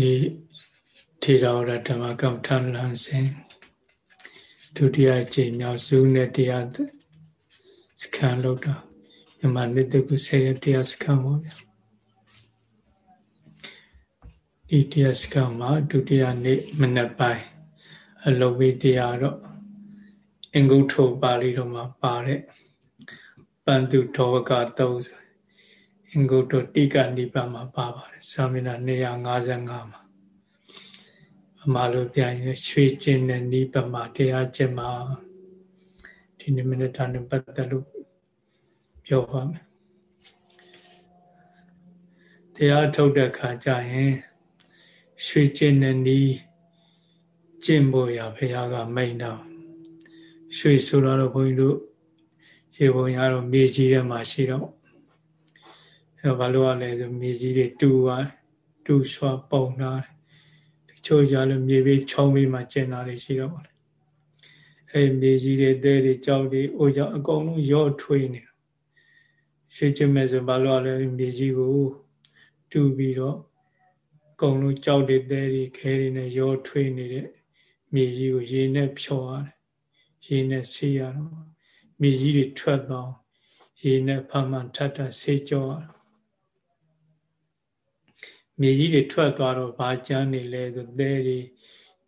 နေ့ထေရဝါဒဓမ္မကမ္မထလမ်းစဉ်ဒုတိယအကြိမ်မြောက်ဇူးနဲ့တရားစခန်းလောက်တာမြန်မာနှစ်တကူဆေရတရားစခန်းပေါ့ဗျာဒီတရားစခန်းမှာဒုတိယနေ့မနက်ပိုင်းအလုံးဝေးတရားတော့အင်္ဂုတ္ထုပါဠိတော်မှာပါတဲ့ပန္တုဒေဝကသုံးဆို အင်္ဂုတ္တတိကနိပါမှာပါပါတယ်သာမဏေ255မှာအမှားလို့ပြန်ရင်ရွှေကျင်တဲ့နိပမှာတရားကျင့်မှာဒီနိမိတ်တာနဲ့ပတ်သက်လို့ပြောပါမယ်တရားထုတ်တဲ့ခါကျရင်ရွှေကျင်တဲ့နိကျင့်ဖို့ရဘုရားကမိန်တော့ရွှေဆိုတော့ဘုန်းကြီးတို့ရေပုံရတော့မြေကြီးထဲမှာရှိတော့ အဲတော့ဘာလို့ ਆ လဲဆိုမြေကြီးတွေတူသွားတူဆွာပုံလာတချို့ကြလို့မြေပေးချောင်းပေးမှကျင်တာတွေရှိတော့ပါလေအဲမြေကြီးတွေတဲတွေကြောက်တွေအိုကြောက်အကုန်လုံးရော့ထွေးနေရွှေချင်မဲ့ဆိုဘာလို့ ਆ လဲမြေကြီးကိုတူပြီးတော့အကုန်လုံးကြောက်တွေတဲတွေခဲတွေနဲ့ရော့ထွေးနေတဲ့မြေကြီးကိုရေနဲ့ဖြော်ရတယ်ရေနဲ့ဆေးရတော့မြေကြီးတွေထွက်တော့ရေနဲ့ဖမှန်ထပ်ထဆေးကြော မြေကြီးတွေထွက်သွားတော့ဘာကျန်းနေလဲဆိုသဲတွေ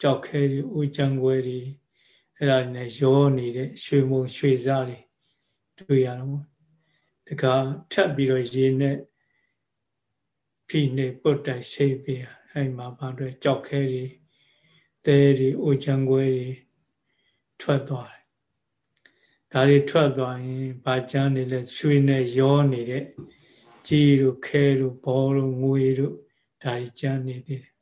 ကြောက်ခဲတွေဦးချံခွဲတွေအဲ့ဒါနဲ့ရောနေတဲ့ရွှေမုံရွှေစားတွေတွေ့ရတော့တခါထပ်ပြီးတော့ရေနဲ့ဖိနေပုတ်တိုင်ဆေးပြအဲ့မှာဘာတွေကြောက်ခဲတွေသဲတွေဦးချံခွဲတွေထွက်သွားတယ်ဒါတွေထွက်သွားရင်ဘာကျန်းနေလဲရွှေနဲ့ရောနေတဲ့ကြီးတို့ခဲတို့ဘောတို့ငွေတို့ ဒါတွေကျမ်းနေသေးတယ်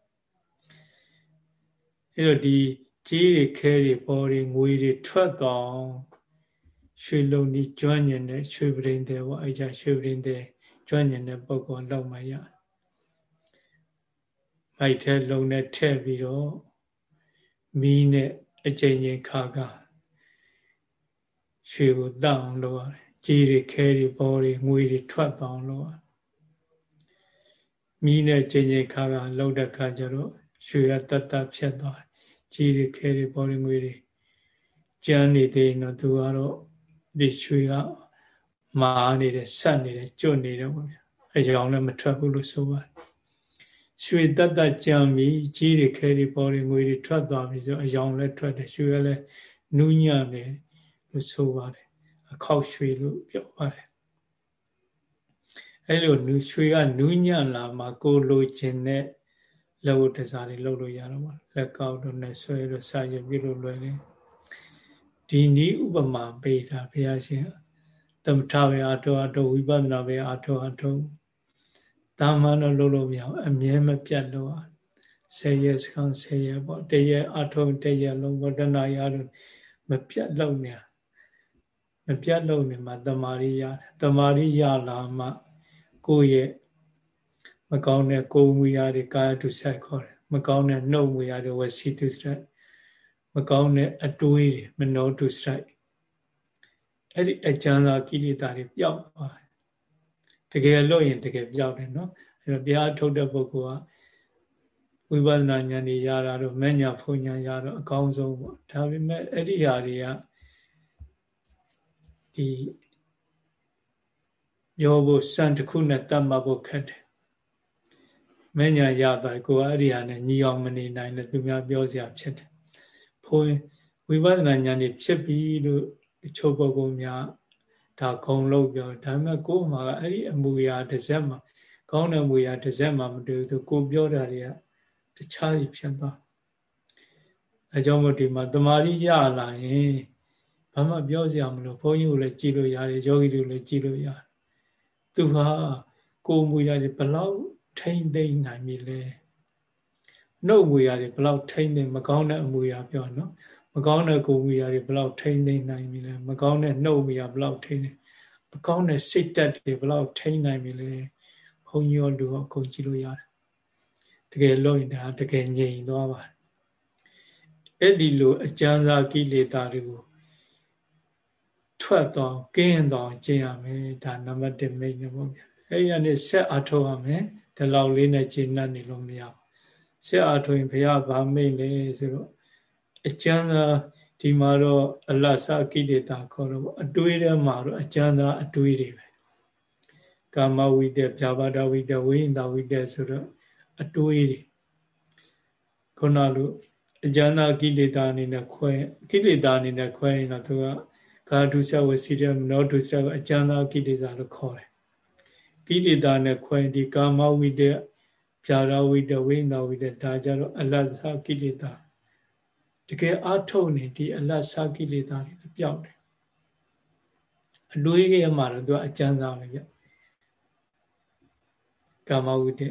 အဲ့တော့ဒီကြီးတွေခဲတွေပေါ်တွေငွေတွေထွက်သွားရွှေလုံးဒီကျွမ်းညင်တဲ့ရွှေပရင်တဲ့ပေါ့အဲ့ကြရွှေပရင်တဲ့ကျွမ်းညင်တဲ့ပုံကောလောက်မှရမိုက်ထဲလုံးနဲ့ထည့်ပြီးတော့မီးနဲ့အကြိမ်ကြိမ်ခါကရွှေကိုတောင်းလို့ရတယ်ကြီးတွေခဲတွေပေါ်တွေငွေတွေထွက်သွားလို့ရတယ် မီးနဲ့ချိန်ချိန်ခါခါလှုပ်တဲ့ခါကျတော့ရွှေကတတ်တတ်ဖြတ်သွားကြီးတွေခဲတွေပေါ်တွေငွေတွေကျန်းနေသေးရင်တော့သူကတော့ဒီရွှေကမာနေတဲ့ဆက်နေတယ်ကျွတ်နေတယ်ပေါ့ဗျာအကြောင်းလည်းမထွက်ဘူးလို့ဆိုပါတယ်ရွှေတတ်တတ်ကြံပြီးကြီးတွေခဲတွေပေါ်တွေငွေတွေထွက်သွားပြီဆိုအကြောင်းလည်းထွက်တယ်ရွှေကလည်းနူးညံ့တယ်လို့ဆိုပါတယ်အခောက်ရွှေလို့ပြောပါတယ် အဲ့လိုနူရွှေကနူးညံ့လာမှကိုလိုချင်တဲ့လက်ဝတ်တစားတွေလုပ်လို့ရတော့မှာလက်ကောက်တို့နဲ့ဆွဲတို့စာရွပြလို့လွယ်တယ်ဒီနီးဥပမာပေးတာဘုရားရှင်သမထပဲအထောအထောဝိပဿနာပဲအထောအထောတာမန်တော့လုပ်လို့မရအောင်အမြဲမပြတ်လို့อ่ะဆယ်ရက်စကန်ဆယ်ရက်ပေါ့တရက်အထောတရက်လုံးဘောတနာရလို့မပြတ်လို့နေမပြတ်လို့နေမှာတမာရီရတယ်တမာရီရလာမှ ကိုယ့်ရဲ့မကောင်းတဲ့ကိုယ်မူရာတွေကာယတုဆိုင်ခေါ်တယ်မကောင်းတဲ့နှုတ်မူရာတွေဝစီတုဆိုင်မကောင်းတဲ့အတွေးတွေမနောတုဆိုင်အဲ့ဒီအကျဉ်းသာကိလေသာတွေပျောက်သွားတယ်တကယ်လို့ရင်တကယ်ပျောက်တယ်နော်အဲ့တော့ဘုရားထုတ်တဲ့ပုဂ္ဂိုလ်ကဝိပဿနာဉာဏ်တွေရတာတော့မဉ္ဇဏ်ဖုန်ဉာဏ်ရတော့အကောင်းဆုံးပေါ့ဒါပေမဲ့အဲ့ဒီဟာတွေကဒီ ပြောဖို့စံတစ်ခုနဲ့တတ်မှတ်ဖို့ခက်တယ်မညာရသွားကိုကအဲ့ဒီဟာနဲ့ညီအောင်မနေနိုင်တဲ့သူများပြောစရာဖြစ်တယ်ဘုန်းဝိပဿနာဉာဏ်นี่ဖြစ်ပြီလို့တချို့ပုဂ္ဂိုလ်များဒါဂုံလို့ပြောဒါပေမဲ့ကိုယ်မှာအဲ့ဒီအမူအရာတစ်စက်မှာကောင်းတဲ့အမူအရာတစ်စက်မှာမတွေ့ဘူးသူကိုပြောတာတွေကတခြားကြီးဖြစ်သွားအဲကြောင့်မို့ဒီမှာတမာရီရလာရင်ဘာမှပြောစရာမလိုဘုန်းကြီးကိုလည်းကြည်လို့ရတယ်ယောဂီတွေကိုလည်းကြည်လို့ရတယ် သူဟာကိုယ်မူရတယ်ဘလောက်ထိမ့်သိမ့်နိုင်ပြီလဲနှုတ်မူရတယ်ဘလောက်ထိမ့်သိမ့်မကောင်းတဲ့အမူအရာပြောနော်မကောင်းတဲ့ကိုယ်မူရတယ်ဘလောက်ထိမ့်သိမ့်နိုင်ပြီလဲမကောင်းတဲ့နှုတ်မူရဘလောက်ထိမ့်နေမကောင်းတဲ့စိတ်တက်တွေဘလောက်ထိမ့်နိုင်ပြီလဲဘုန်းကြီးရောလူရောအကုန်ကြည့်လို့ရတယ်တကယ်လို့ရင်ဒါတကယ်ငြိမ်သွားပါတယ်အဲ့ဒီလိုအကျဉ်းစားကိလေသာတွေကို ထွက်သွားကင်းသွားကျင့်ရမယ်ဒါနံပါတ်1မိတ်နေပေါ့ဗျာအဲ့ဒီကနေဆက်အထောက်ရမယ်ဒီလောက်လေးနဲ့ကျင့်တတ်နေလို့မရဘူးဆက်အားထုတ်ရင်ဘုရားဗာမိတ်လေဆိုတော့အကျမ်းသာဒီမှာတော့အလတ်စကိလေသာခေါ်တော့အတွေးထဲမှာတော့အကျမ်းသာအတွေးတွေပဲကာမဝိတ္တဖြာပါဒဝိတ္တဝိညာဝိတ္တဆိုတော့အတွေးတွေခုနလိုအကျမ်းသာကိလေသာအနေနဲ့ခွဲကိလေသာအနေနဲ့ခွဲရင်တော့သူက ကာဒုစဝစီရမနောဒုစရအကျမ်းသာကိလေသာလို့ခေါ်တယ်ကိလေသာနဲ့ခွဲဒီကာမဝိတ္တဖြာရဝိတ္တဝိညာဝိတ္တဒါကြတော့အလတ်စကိလေသာတကယ်အထုတ်နေဒီအလတ်စကိလေသာတွေပျောက်တယ်အတွေးရမှာတော့သူကအကျမ်းစာပဲဗျကာမဝိတ္တ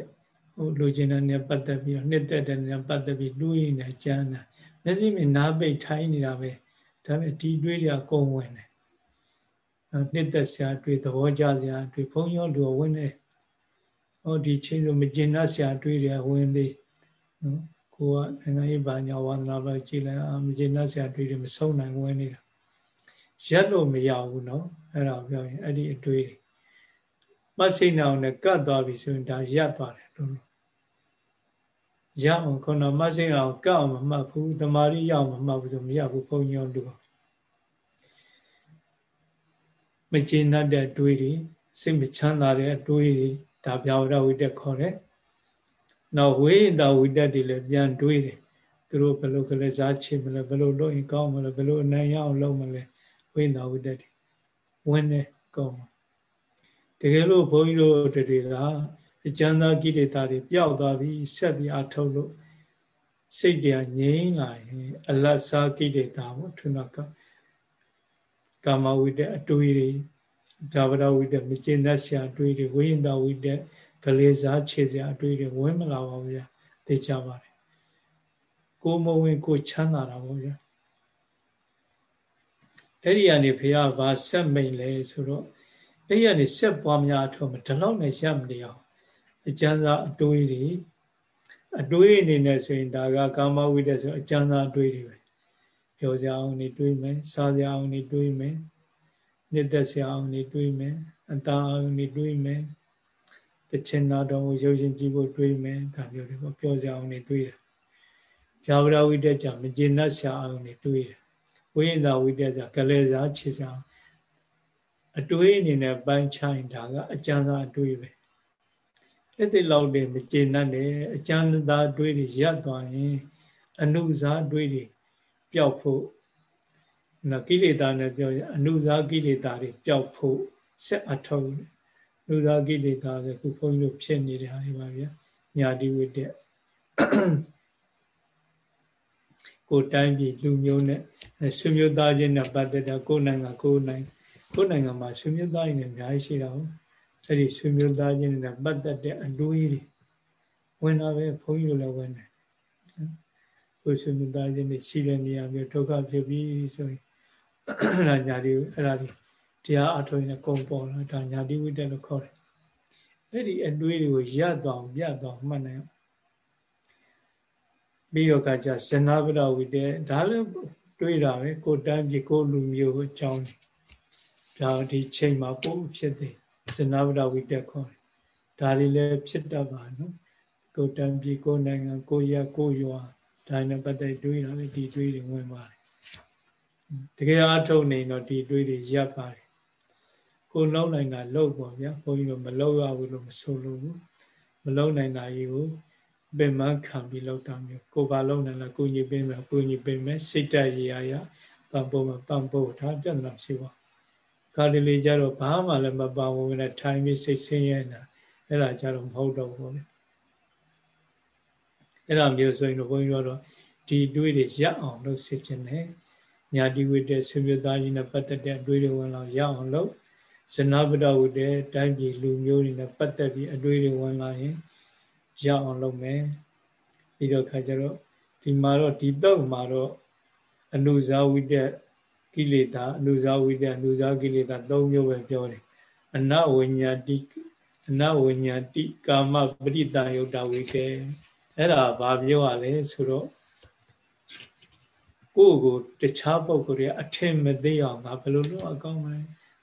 ဟိုလူကျင်တဲ့နဲ့ပတ်သက်ပြီးတော့နှစ်သက်တဲ့နဲ့ပတ်သက်ပြီးတွေးနေကြမ်းတာမျက်စိမြင်နားပိတ်ထိုင်းနေတာပဲ ဒါပေမဲ့ဒီတွေးတွေကကုံဝင်တယ်နှစ်သက်စရာတွေးသဘောကျစရာတွေးဘုံရောလူဝင်နေဟောဒီချင်းဆိုမကျင်တတ်စရာတွေးတွေဝင်သေးနော်ကိုကနိုင်ငံရေးဘာညာဝါသနာပဲကြည်လိုက်အာမကျင်တတ်စရာတွေးတွေမဆုံးနိုင်ဝင်နေတာရက်လို့မရဘူးနော်အဲ့ဒါပြောရင်အဲ့ဒီအတွေးတွေမဆိတ်နာအောင်နဲ့ကတ်သွားပြီဆိုရင်ဒါရက်သွားတယ်လို့ ရအောင်ခုနမဆိတ်အောင်ကတ်အောင်မမှတ်ဘူးတမာရီရအောင်မမှတ်ဘူးဆိုမရဘူးဘုံညောလူမကျေနပ်တဲ့အတွေးတွေစိတ်မချမ်းသာတဲ့အတွေးတွေဒါဗျာဝရဝိတက်ခေါ်တယ်။နောက်ဝိဒဝိတက်တွေလည်းပြန်တွေးတယ်။သူတို့ဘယ်လိုကလေးစားချင်မလဲဘယ်လိုလုပ်ရင်ကောင်းမလဲဘယ်လိုအနိုင်ရအောင်လုပ်မလဲဝိဒဝိတက်တွေဝင်နေကောင်းတကယ်လို့ဘုန်းကြီးတို့တွေက အကျဉ်းသားကိလေသာတွေပျောက်သွားပြီးဆက်ပြီးအထုတ်လို့စိတ်တရားငြိမ်းလာရင်အလတ်စားကိလေသာပေါ့ထုနကကာမဝိတ္တအတွေးတွေဒါဝရဝိတ္တမကျင့်တတ်ဆရာအတွေးတွေဝိညာဉ်ဝိတ္တကလေးစားခြေစရာအတွေးတွေဝင်မလာပါဘူးဗျာသိကြပါတယ်ကိုမဝင်ကိုချမ်းသာတာပေါ့ဗျာအဲ့ဒီကနေဘုရားဗာဆက်မိန်လဲဆိုတော့အဲ့ဒီကနေဆက်ပွားများအထုံးမဒီလောက်နဲ့ရပ်မနေအောင် အကျဉ်းစားအတွေးတွေအတွေးအနေနဲ့ဆိုရင်ဒါကကာမဝိတ္တဆိုအကျဉ်းစားအတွေးတွေပဲပြောစရာအောင်နေတွေးမယ်စားစရာအောင်နေတွေးမယ်နှစ်သက်စရာအောင်နေတွေးမယ်အတာအောင်နေတွေးမယ်တချင်နာတော်ကိုရုပ်ရှင်ကြည့်ဖို့တွေးမယ်ဒါမျိုးတွေပေါ့ပြောစရာအောင်နေတွေးတယ်ဇာဝရဝိတ္တကြမကျေနပ်စရာအောင်နေတွေးတယ်ဝိညာဉ်ဝိတ္တကြကလေးစားခြေစားအတွေးအနေနဲ့ပိုင်းခြိုင်းတာကအကျဉ်းစားအတွေးပဲ အဲ့ဒီလောက်တည်းမကျေနပ်တယ်အကျဉ်းသားအတွေးတွေရပ်သွားရင်အနုစားအတွေးတွေပျောက်ဖို့နော်ကိလေသာနဲ့ပြောရင်အနုစားကိလေသာတွေပျောက်ဖို့ဆက်အထောက်အနုစားကိလေသာဆိုခုဘုန်းကြီးတို့ဖြစ်နေတဲ့ဟာတွေပါဗျာညာတိဝိတ္တကိုတိုင်းပြည်လူမျိုးနဲ့ဆွေမျိုးသားချင်းနဲ့ပတ်သက်တာကိုယ်နိုင်ငံကိုယ်နိုင်ငံကိုယ်နိုင်ငံမှာဆွေမျိုးသားချင်းတွေအများကြီးရှိတာဟုတ် အဲ့ဒီဆွေမျိုးသားချင်းတွေနဲ့ပတ်သက်တဲ့အတွေးတွေဝင်တာပဲဘုန်းကြီးတို့လည်းဝင်တယ်ကိုယ်ဆွေမျိုးသားချင်းတွေရှိတဲ့နေရာမျိုးဒုက္ခဖြစ်ပြီးဆိုရင်အဲ့ဒါညာတိအဲ့ဒါဒီတရားအထုံးနဲ့ကုံပေါ်လာဒါညာတိဝိတ္တလို့ခေါ်တယ်အဲ့ဒီအတွေးတွေကိုရပ်သွားအောင်ပြတ်သွားမှတ်နိုင်အောင်ပြီးတော့ကကြဇနဗဒဝိတ္တဒါလည်းတွေးတာပဲကိုတန်းပြေကိုလူမျိုးအကြောင်းဒါဒီချိန်မှာပို့ဖြစ်တယ် ဇနဗဒဝိတ္တခေါ်တယ်ဒါတွေလည်းဖြစ်တတ်ပါနော်ကိုတန်းပြေကိုနိုင်ငံကိုရကိုရွာဒါနဲ့ပတ်သက်တွေးတာပဲဒီတွေးတွေဝင်ပါတယ်တကယ်အားထုတ်နေတော့ဒီတွေးတွေရပ်ပါတယ်ကိုလုံးနိုင်တာလောက်ပေါ့ဗျာဘုန်းကြီးတို့မလောက်ရဘူးလို့မဆိုလို့ဘူးမလောက်နိုင်တာကြီးကိုပင်မခံပြီးလောက်တာမျိုးကိုပါလုံးနိုင်လားကိုကြီးပင်မယ်ကိုကြီးပင်မယ်စိတ်တရရရပံပိုးမပံပိုးဒါပြဿနာရှိပါ ခါတလေကြတော့ဘာမှလည်းမပါဝင်နဲ့ထိုင်ပြီးစိတ်ဆင်းရဲနေတာအဲ့ဒါကြတော့မဟုတ်တော့ဘူးလေအဲ့ဒါမျိုးဆိုရင်တော့ဘုန်းကြီးတို့ဒီတွေးတွေရပ်အောင်လုပ်စစ်ခြင်းနဲ့ညာတိဝိတ္တဆွေမျိုးသားကြီးနဲ့ပတ်သက်တဲ့အတွေးတွေဝင်လာရအောင်လုပ်ဇနဗဒဝိတ္တတိုင်းပြည်လူမျိုးတွေနဲ့ပတ်သက်ပြီးအတွေးတွေဝင်လာရင်ရအောင်လုပ်မယ်ပြီးတော့ခါကျတော့ဒီမှာတော့ဒီတော့မှာတော့အနုဇာဝိတ္တ ကိလေသာအနုဇာဝိတ္တအနုဇာကိလေသာ၃မျိုးပဲပြောတယ်အနဝိညာတိအနဝိညာတိကာမပရိတယုတ်တဝိတ္တအဲ့ဒါဘာပြောရလဲဆိုတော့ကိုယ့်ကိုတခြားပုဂ္ဂိုလ်တွေအထင်မသေးအောင်ငါဘယ်လိုလုပ်အကောင်းမလဲ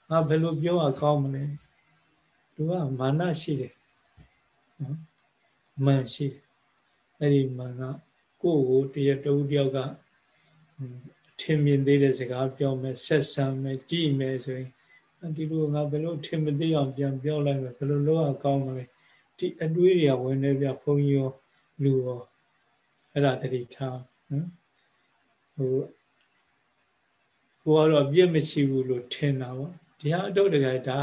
ငါဘယ်လိုပြောအကောင်းမလဲလူကမာနရှိတယ်နော်မှန်ရှိတယ်အဲ့ဒီမှာကကိုယ့်ကိုတရတူတယောက်က ထင်မြင်သေးတဲ့စကားပြောမယ်ဆက်ဆံမယ်ကြည်မယ်ဆိုရင်ဒီလိုငါဘယ်လိုထင်မသိအောင်ပြန်ပြောလိုက်မယ်ဘယ်လိုလုပ်အောင်ကောင်းမလဲဒီအတွေးတွေကဝင်နေပြဘုန်းကြီးရောလူရောအဲ့ဒါတတိထားနော်ဟိုကိုကတော့ပြည့်မရှိဘူးလို့ထင်တာပေါ့ဒီဟာအတော့တကယ်ဒါ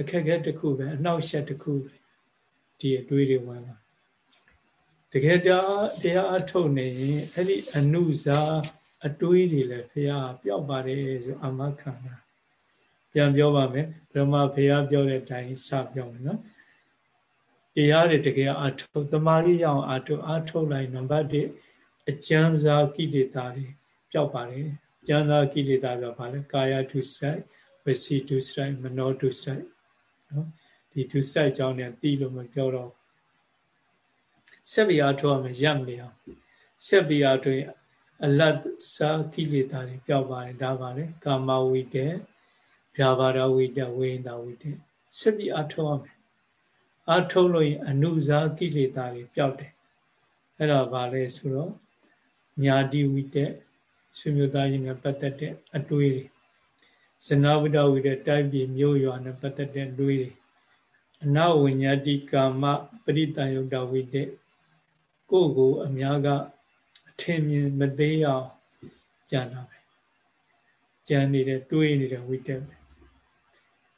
အခက်အခဲတစ်ခုပဲအနှောက်အယှက်တစ်ခုပဲဒီအတွေးတွေဝင်လာတကယ်တရားတရားအထုတ်နေရင်အဲ့ဒီအနုဇာ အတွေးတွေလည်းဖះပျောက်ပါတယ်ဆိုအမခန္ဓာပြန်ပြောပါမယ်ဘုရမဖះပြောတဲ့အတိုင်းစပြောမယ်နော်တရားတွေတကယ်အထုသမာဓိရအောင်အထုအထုလိုက်နံပါတ်1အကျဉ်းစားကိလေသာတွေပျောက်ပါတယ်ကျမ်းသာကိလေသာဆိုတာဘာလဲကာယဒုစရိုက်ဝစီဒုစရိုက်မနောဒုစရိုက်နော်ဒီဒုစရိုက်ကြောင့်လည်းသိလို့မပြောတော့ဆက်ပြီးအားထုတ်ရမယ်ရပ်မနေအောင်ဆက်ပြီးအားထုတ်ရင် အလတ်စာကိလေသာတွေပျောက်ပါတယ်ဒါပါလေကာမဝိတ္တဗျာပါဒဝိတ္တဝိညာဝိတ္တဆက်ပြီးအားထုတ်ရမယ်အားထုတ်လို့ရင်အနုဇာကိလေသာတွေပျောက်တယ်အဲ့ဒါဘာလဲဆိုတော့ညာတိဝိတ္တဆွေမျိုးသားချင်းနဲ့ပတ်သက်တဲ့အတွေးတွေဇနဝိတဝိတ္တတိုက်ပြည်မြို့ရွာနဲ့ပတ်သက်တဲ့အတွေးတွေအနဝိညာတိကာမပရိတန်ယုတ်တဝိတ္တကိုယ့်ကိုအများကအ ထင်မြင်မသေးအောင်ကြံတာပဲကြံနေတဲ့တွေးနေတဲ့ဝိတ္တပဲ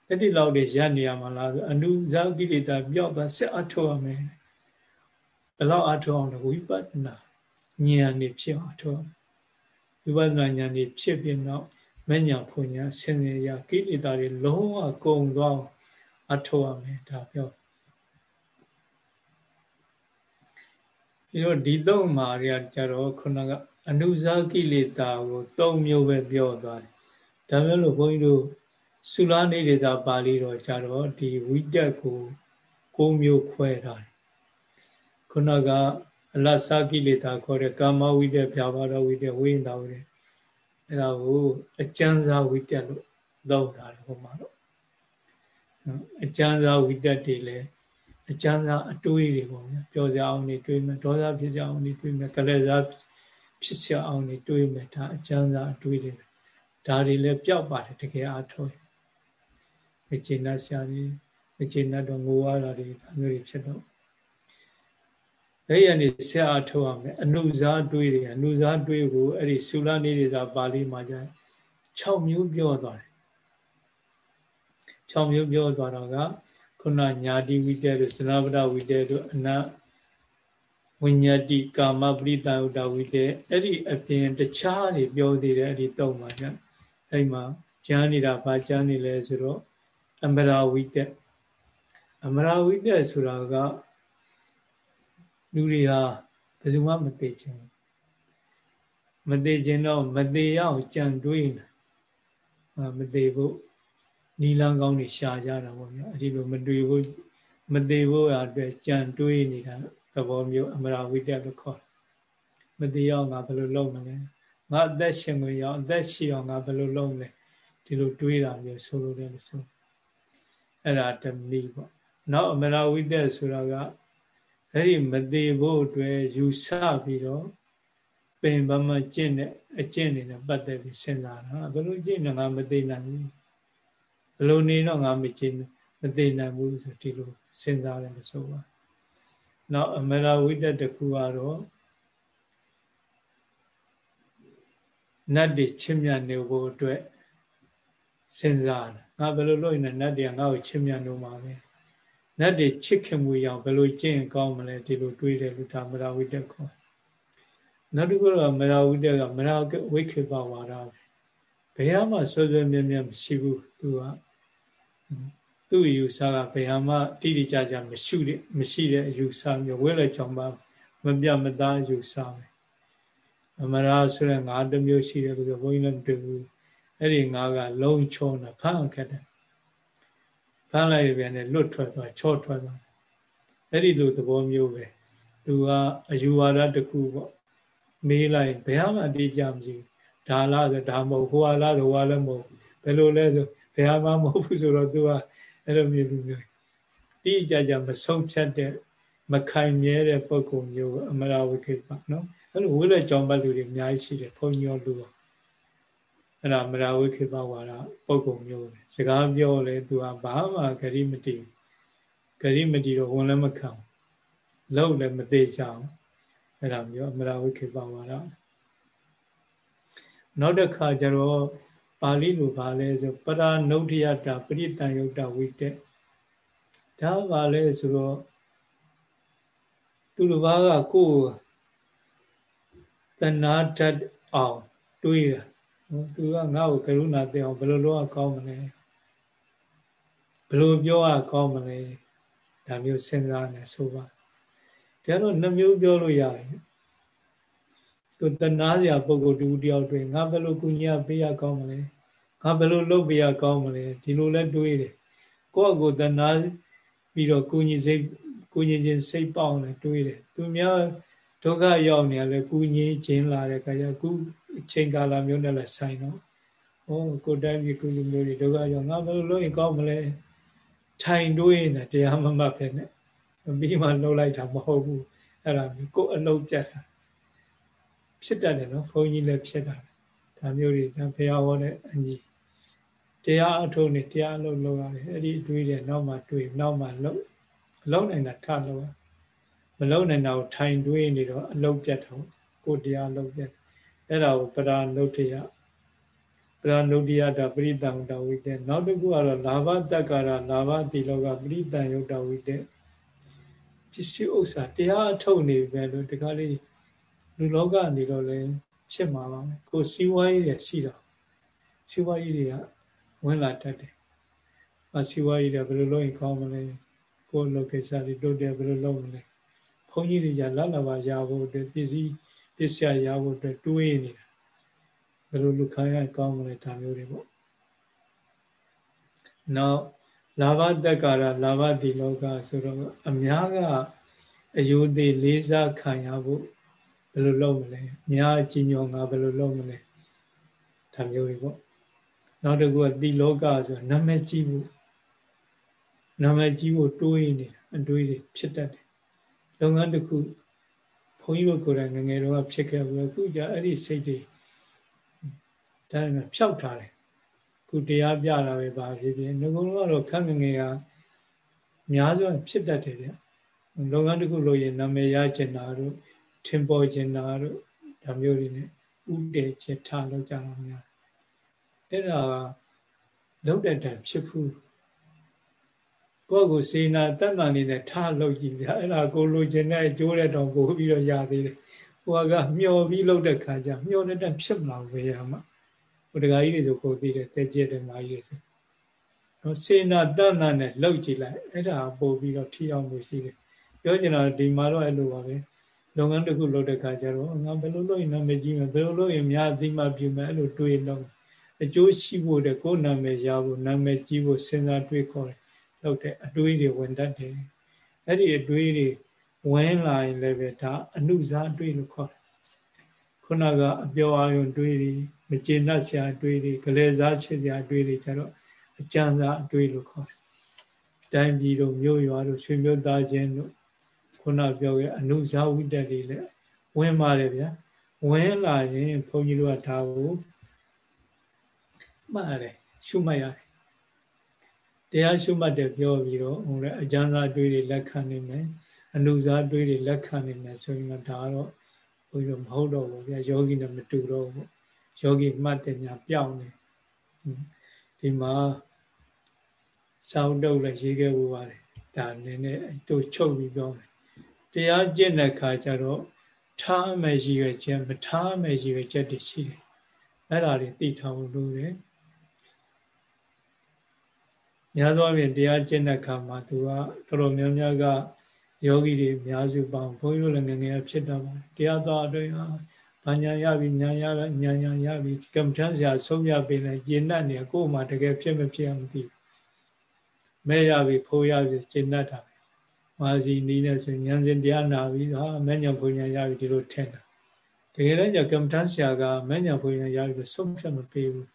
အဲ့ဒီလောက်တွေရနေရမှာလားဆိုအနုဇာကိလေသာပြောက်သွားဆက်အထောက်ရမယ်ဘယ်လောက်အထောက်အောင်လဲဝိပဿနာဉာဏ်နေဖြစ်အောင်အထောက်ဝိပဿနာဉာဏ်နေဖြစ်ပြီးတော့မဉဏ်ဖွညာဆင်ញရကိလေသာတွေလုံးဝကုန်သွားအထောက်ရမယ်ဒါပြော ဒီတော့ဒီသုံးမှာတွေကကြတော့ခုနကအနုဇာကိလေသာကို၃မျိုးပဲပြောသွားတယ်ဒါမျိုးလို့ဘုန်းကြီးတို့သုလားနေတဲ့သာပါဠိတော်ကြတော့ဒီဝိတက်ကို၉မျိုးခွဲထားတယ်ခုနကအလသကိလေသာခေါ်တဲ့ကာမဝိတက်ဖြာပါတော်ဝိတက်ဝိညာဝိတက်အဲ့ဒါကိုအကျဉ်းစားဝိတက်လို့သုံးထားတယ်ဟိုမှာတော့အကျဉ်းစားဝိတက်တွေလည်း အကျဉ်းစားအတွေးတွေပေါ့ဗျာပျော်စရာအောင်နေတွေးမယ်ဒေါသဖြစ်စရာအောင်နေတွေးမယ်ကလေးစားဖြစ်စရာအောင်နေတွေးမယ်ဒါအကျဉ်းစားအတွေးတွေဒါတွေလည်းပျောက်ပါတယ်တကယ်အားထုတ်မကျေနပ်စရာတွေမကျေနပ်တော့ငိုရတာတွေဒါမျိုးတွေဖြစ်တော့အဲ့ရနေဆက်အားထုတ်ရမယ်အနုဇာတွေးတွေအနုဇာတွေးကိုအဲ့ဒီသုလနေတွေသာပါဠိမှာကျ6မျိုးပြောသွားတယ်6မျိုးပြောသွားတော့က ခုနညာတိဝိတေတို့သနဗဒဝိတေတို့အနဝိညာတိကာမပရိတဥဒဝိတေအဲ့ဒီအပြင်တခြားတွေပြောသေးတယ်အဲ့ဒီတော့မှာကျအဲ့မှာကျမ်းနေတာဘာကျမ်းနေလဲဆိုတော့အမရာဝိတေအမရာဝိတေဆိုတာကလူတွေဟာဘယ်သူမှမသိချင်ဘူးမသိချင်တော့မသိရအောင်ကြံတွေးနေမသိဖို့ နီလန်းကောင်းတွေရှာကြတာပေါ့ဗျာအဲ့ဒီလိုမတွေ့ဘူးမသိဖို့အတွက်ကြံတွေးနေတာသဘောမျိုးအမရာဝိတ္တလို့ခေါ်တယ်မသိအောင်ငါဘယ်လိုလုပ်မလဲငါအသက်ရှင်ခွင့်ရအောင်အသက်ရှိအောင်ငါဘယ်လိုလုပ်မလဲဒီလိုတွေးတာမျိုးဆိုလိုတယ်လို့ဆိုအဲ့ဒါတမီပေါ့နောက်အမရာဝိတ္တဆိုတာကအဲ့ဒီမသေးဖို့အတွက်ယူဆပြီးတော့ပင်ပမကျင့်တဲ့အကျင့်တွေနဲ့ပတ်သက်ပြီးစဉ်းစားတာဘယ်လိုကျင့်နေငါမသေးနိုင်ဘူး ဘယ်လိုနေတော့ငါမကျင့်မသေးနိုင်ဘူးဆိုဒီလိုစဉ်းစားတယ်လို့ဆိုပါနောက်အမရာဝိတ္တတခုကတော့နတ်တွေချစ်မြတ်နေဖို့အတွက်စဉ်းစားတယ်ငါဘယ်လိုလုပ်ရင်နတ်တွေကငါ့ကိုချစ်မြတ်လို့မှာပဲနတ်တွေချစ်ခင်မှုရအောင်ဘယ်လိုကျင့်ကောင်းမလဲဒီလိုတွေးတယ်လို့ဒါမရာဝိတ္တခေါ်နောက်တစ်ခုကမရာဝိတ္တကမရာဝိခေပဝါဒပဲ ဘယ်မှဆွဆွမြဲမြဲမရှိဘူးသူကသူ့ယူဆကဘယ်မှတိတိကျကျမရှိတဲ့မရှိတဲ့အယူဆမျိုးဝဲလဲကြောင်ပါမပြမသားယူဆပဲအမရာဆိုတဲ့ငါးတစ်မျိုးရှိတယ်လို့ဆိုဘုန်းကြီးလည်းမတွေ့ဘူးအဲ့ဒီငါးကလုံးချုံတာဖမ်းခက်တယ်ဖမ်းလိုက်ပြန်နဲ့လွတ်ထွက်သွားချော့ထွက်သွားအဲ့ဒီလိုသဘောမျိုးပဲသူကအယူဝါဒတစ်ခုပေါ့မေးလိုက်ဘယ်မှအတိအကျမရှိဘူး ဒါလားဆိုဒါမဟုတ်ဟိုဟာလားဆိုဟိုဟာလည်းမဟုတ်ဘယ်လိုလဲဆိုဘယ်မှမဟုတ်ဘူးဆိုတော့သူကအဲ့လိုမျိုးလူမျိုးတိအကျကျမဆုံးဖြတ်တဲ့မခိုင်မြဲတဲ့ပုဂ္ဂိုလ်မျိုးအမရာဝိခေပနော်အဲ့လိုဝိလက်ကြောင့်ပတ်လူတွေအများကြီးရှိတယ်ဘုန်းကြီးရောလူရောအဲ့ဒါမရာဝိခေပဝါဒပုဂ္ဂိုလ်မျိုးပဲစကားပြောလဲသူကဘာမှဂရိမတည်ဂရိမတည်တော့ဝန်လည်းမခံလောက်လည်းမသေးကြအောင်အဲ့ဒါမျိုးအမရာဝိခေပဝါဒ နောက်တစ်ခါကျတော့ပါဠိလိုပါလဲဆိုပရာနုဒ္ဓယတာပရိတန်ယုတ်တဝိတက်ဒါပါလဲဆိုတော့သူတစ်ပါးကကိုယ်တဏှာတတ်အောင်တွေးတာနော်သူကငါ့ကိုကရုဏာသိအောင်ဘယ်လိုလုပ်ရကောင်းမလဲဘယ်လိုပြောရကောင်းမလဲဒါမျိုးစဉ်းစားနေဆိုပါဒါတော့နှမျိုးပြောလို့ရတယ် ကိုတဏှာစရာပုံကိုတူတယောက်တွင်ငါဘယ်လိုကုညာပေးရကောင်းမလဲငါဘယ်လိုလုပ်ပေးရကောင်းမလဲဒီလိုလဲတွေးတယ်ကိုယ့်အကိုတဏှာပြီးတော့ကုညီစိတ်ကုညီခြင်းစိတ်ပေါအောင်လဲတွေးတယ်သူများဒုက္ခရောက်နေရလဲကုညီခြင်းလာတဲ့ခါကျခုအချိန်ကာလမျိုးနဲ့လဲဆိုင်တော့ဟောကိုတိုင်းပြည်ကုညီမျိုးတွေဒုက္ခရောက်ငါဘယ်လိုလုပ်ရင်ကောင်းမလဲထိုင်တွေးနေတရားမမှတ်ပဲနဲ့ပြီးမှလှုပ်လိုက်တာမဟုတ်ဘူးအဲ့ဒါမျိုးကိုယ်အလုပ်ပြတ်တာ ဖြစ်တတ်တယ်နော်ဘုန်းကြီးလည်းဖြစ်တာဒါမျိုးတွေဒါဘုရားဟောတဲ့အညီတရားအထုတ်နဲ့တရားလုံးလုံးရတယ်အဲ့ဒီတွေးတယ်နောက်မှတွေးနောက်မှလုံးလုံးနိုင်တာထလုံးမလုံးနိုင်တာကိုထိုင်တွေးနေတော့အလုံးပြတ်တော့ကိုတရားလုံးပြတ်အဲ့ဒါကိုပရာနုတ္ထယပရာနုတ္ထယတာပရိတံတဝိတေနောက်တစ်ခုကတော့လာဘတက္ကာရလာဘတိလောကပရိတံယုတ်တဝိတေပစ္စည်းဥစ္စာတရားအထုတ်နေပဲလို့ဒီကလေး လူလောကနေတော့လည်းဖြစ်မှာပါမယ်ကိုစီးပွားရေးတွေရှိတော့စီးပွားရေးတွေကဝင်လာတတ်တယ်။အစီဝါရေးတွေဘယ်လိုလုပ်ရင်ကောင်းမလဲ။ကိုယ်လုပ်ကိစ္စတွေတိုးတယ်ဘယ်လိုလုပ်မလဲ။ဘုန်းကြီးတွေကလက်လာပါရဖို့အတွက်ပစ္စည်းပစ္စယရဖို့အတွက်တွေးနေတာ။ဘယ်လိုလူခိုင်းရကောင်းမလဲဒါမျိုးတွေပေါ့။နောက်လာဘတက်ကာရလာဘတိလောကဆိုတော့အများကအယုသေးလေးစားခံရဖို့ ဘယ်လိုလုပ်မလဲ။များကြီးညောငါဘယ်လိုလုပ်မလဲ။ဒါမျိုးတွေပေါ့နောက်တစ်ခုကတိလောကဆိုနာမည်ကြီးဖို့နာမည်ကြီးဖို့တွေးနေတာအတွေးတွေဖြစ်တတ်တယ်လုပ်ငန်းတစ်ခုဘုန်းကြီးတို့ကိုယ်တိုင်ငငယ်တော့ဖြစ်ခဲ့ဘူးအခုじゃအဲ့ဒီစိတ်တွေဒါနဲ့ဖြောက်ထားတယ်ခုတရားပြတာပဲပါဖြစ်ဖြစ်ငကုံကတော့ခန့်ငငယ်ကများစွာဖြစ်တတ်တယ်ဗျလုပ်ငန်းတစ်ခုလုပ်ရင်နာမည်ရချင်တာတို့ ထင်ပေါ်ချင်တာတို့ဒါမျိုးတွေနဲ့ဥတည်ချက်ထားလောက်ကြတာများအဲ့ဒါလုံးတဲ့တန်ဖြစ်ဘူးကိုယ့်ကိုစေနာတန်တန်လေးနဲ့ထားလို့ကြည့်ဗျာအဲ့ဒါကိုလိုချင်တဲ့အကျိုးတဲ့တောင်ကိုပြီးတော့ရသေးတယ်ဟိုကမျောပြီးလုပ်တဲ့ခါကျမျောတဲ့တန်ဖြစ်မလာဘယ်ရမှာဟိုတခါကြီးတွေဆိုကိုသိတယ်တဲကျက်တယ်မာကြီးတွေဆိုနော်စေနာတန်တန်နဲ့လှုပ်ကြည့်လိုက်အဲ့ဒါပို့ပြီးတော့ထီအောင်မှုရှိတယ်ပြောချင်တာဒီမှာတော့အဲ့လိုပါပဲ လုပ်ငန်းတစ်ခုလုပ်တဲ့ခါကျတော့ငါဘယ်လိုလုပ်ရင်နာမည်ကြီးမယ်ဘယ်လိုလုပ်ရင်များအသိမှပြုမယ်အဲ့လိုတွေးလို့အကျိုးရှိဖို့တဲ့ကိုယ်နာမည်ရဖို့နာမည်ကြီးဖို့စဉ်းစားတွေးခေါ်တယ်လောက်တဲ့အတွေးတွေဝင်တတ်တယ်အဲ့ဒီအတွေးတွေဝင်လာရင်လည်းပဲဒါအနုစားအတွေးလို့ခေါ်တယ်ခုနကအပြောအယုံတွေးတွေမကျေနပ်စရာအတွေးတွေကလေးစားချစ်စရာအတွေးတွေကျတော့အကြံစားအတွေးလို့ခေါ်တယ်တိုင်းပြည်တို့မြို့ရွာတို့ရွှေမြို့သားချင်းတို့ ခုနပြောခဲ့အနုစားဝိတ္တတွေလည်းဝင်ပါတယ်ဗျာဝင်လာရင်ဘုန်းကြီးတို့ကဒါကိုမှတ်ရတယ်ရှုမှတ်ရတယ်တရားရှုမှတ်တယ်ပြောပြီးတော့ဟိုလေအကျဉ်းစားတွေးတွေလက်ခံနေမယ်အနုစားတွေးတွေလက်ခံနေမယ်ဆိုရင်တော့ဒါကတော့ဘုန်းကြီးတို့မဟုတ်တော့ဘူးဗျာယောဂီနဲ့မတူတော့ဘူးယောဂီမှတ်တယ်ညာပြောင်းနေဒီမှာစောင်းတုပ်လည်းရေးခဲ့ဖို့ပါတယ်ဒါနည်းနည်းတို့ချုပ်ပြီးပြောမယ် တရားကျင့်တဲ့ခါကျတော့ထားမယ်ရှိရခြင်းမထားမယ်ရှိရချက်တွေရှိတယ်အဲ့ဒါတွေသိထားဖို့လိုတယ်များသောအားဖြင့်တရားကျင့်တဲ့အခါမှာသူကတော်တော်များများကယောဂီတွေအများစုပေါင်းဘုန်းကြီးတို့လည်းငငယ်ဖြစ်တော့ပါတယ်တရားတော်အတွင်းဟာဘာညာရပြီညာရညာညာရပြီကမ္မထမ်းစရာဆုံးဖြတ်ပေးလိုက်ကျင့်တတ်နေကိုယ်မှတကယ်ဖြစ်မဖြစ်မသိဘူးမဲရပြီဖိုးရပြီကျင့်တတ်တာပဲ မာစီနီးနေဆိုဉာဏ်စဉ်တရားနာပြီးဟာမဲညာဖွညာရပြီဒီလိုထင်တာတကယ်တော့ကမ္မထမ်းဆရာကမဲညာဖွညာရပြီဆုံးဖြတ်မပေးဘူး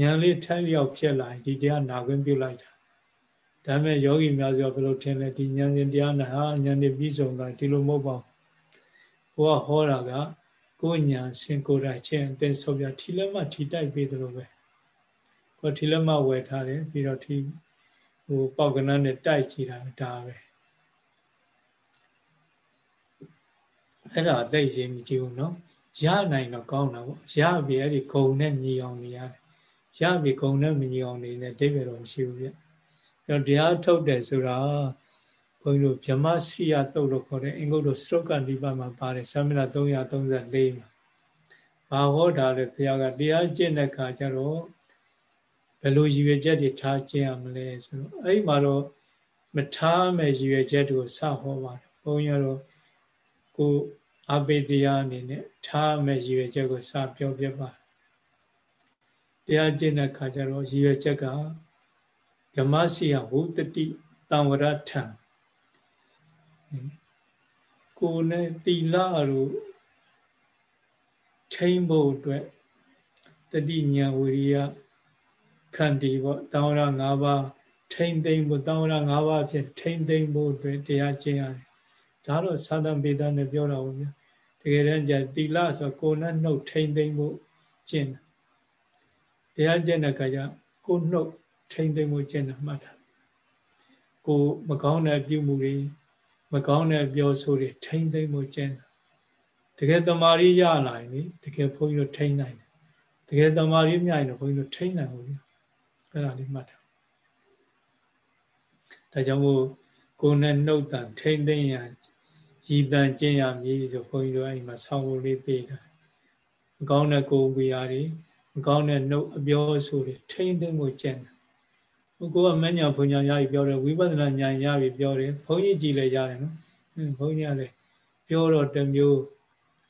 ဉာဏ်လေးထိုက်လျောက်ဖြစ်လာရင်ဒီတရားနာခွင့်ပြုလိုက်တာဒါမဲ့ယောဂီများဆိုဘယ်လိုထင်လဲဒီဉာဏ်ရှင်တရားနာဟာဉာဏ်နဲ့ပြီးဆုံးတာဒီလိုမဟုတ်ပါဘူးဘုရားဟောတာကကိုဉာဏ်ရှင်ကိုယ်တိုင်ချင်းအသက်ဆုံးပြထီလက်မထီတိုက်ပေးတယ်လို့ပဲကိုထီလက်မဝယ်ထားတယ်ပြီးတော့ထီဟိုပေါက်ကနန်းနဲ့တိုက်ကြည့်တာဒါပဲ အဲ့ဒါအသိချင်းမကြည့်ဘူးနော်ရနိုင်တော့ကောင်းတာပေါ့ရပြီအဲ့ဒီဂုံနဲ့ညီအောင်နေရတယ်ရပြီဂုံနဲ့မညီအောင်နေနဲ့တိတ်ပဲတော့မရှိဘူးဗျအဲ့တော့တရားထုတ်တယ်ဆိုတာဘုန်းကြီးတို့ဗြဟ္မစီယတုတ်လို့ခေါ်တဲ့အင်္ဂုတ္တစရုပ်ကနိဗ္ဗာန်မှာပါတယ်သမဏ334မှာဘာဟောတာလဲဘုရားကတရားကျင့်တဲ့အခါကျတော့ဘယ်လိုရည်ရွယ်ချက်တွေထားကျင့်ရမလဲဆိုတော့အဲ့ဒီမှာတော့မထားမဲ့ရည်ရွယ်ချက်တွေကိုစဟောပါတယ်ဘုန်းကြီးကတော့ ကိုအဘိတရားအနေနဲ့ထားမဲ့ရည်ရွယ်ချက်ကိုစပြောပြပါတရားကျင့်တဲ့အခါကျတော့ရည်ရွယ်ချက်ကဓမ္မရှိယဝုတတိတံဝရထံကိုယ်နဲ့တီလာတို့ထိမ့်ဖို့အတွက်တတိညာဝိရိယခန္တီပေါ့တံဝရ၅ပါးထိမ့်သိမ့်ဖို့တံဝရ၅ပါးဖြစ်ထိမ့်သိမ့်ဖို့အတွက်တရားကျင့်ရတယ် ဒါတော့သာသံပေဒနဲ့ပြောတာပေါ့ဗျာတကယ်တမ်းကျတီလာဆိုကိုယ်နဲ့နှုတ်ထိမ့်သိမ့်ဖို့ကျင့်တရားကျင့်တဲ့အခါကျကိုယ်နှုတ်ထိမ့်သိမ့်ဖို့ကျင့်တာမှတ်တာကိုမကောင်းတဲ့ပြုမှုတွေမကောင်းတဲ့ပြောဆိုတွေထိမ့်သိမ့်ဖို့ကျင့်တာတကယ်တမာရီရလာရင်လေတကယ်ဘုန်းကြီးတို့ထိမ့်နိုင်တယ်တကယ်တမာရီမြရင်တော့ဘုန်းကြီးတို့ထိမ့်နိုင်ဘူးအဲ့ဒါလေးမှတ်တာဒါကြောင့်မို့ကိုယ်နဲ့နှုတ်တန်ထိမ့်သိမ့်ရ ရည်တန်ကျင့်ရမည်ဆိုဘုန်းကြီးတို့အဲ့မှာဆောင်းဖို့လေးပေးတာမကောင်းတဲ့ကိုယ်ဝေရာတွေမကောင်းတဲ့နှုတ်အပြောဆိုတွေထိမ့်သိမ့်ဖို့ကျင့်တယ်ကိုကမညာဘုံညာရပြီပြောတယ်ဝိပဿနာဉာဏ်ရပြီပြောတယ်ဘုန်းကြီးကြည်လည်းရတယ်နော်ဘုန်းကြီးကလည်းပြောတော့တစ်မျိုး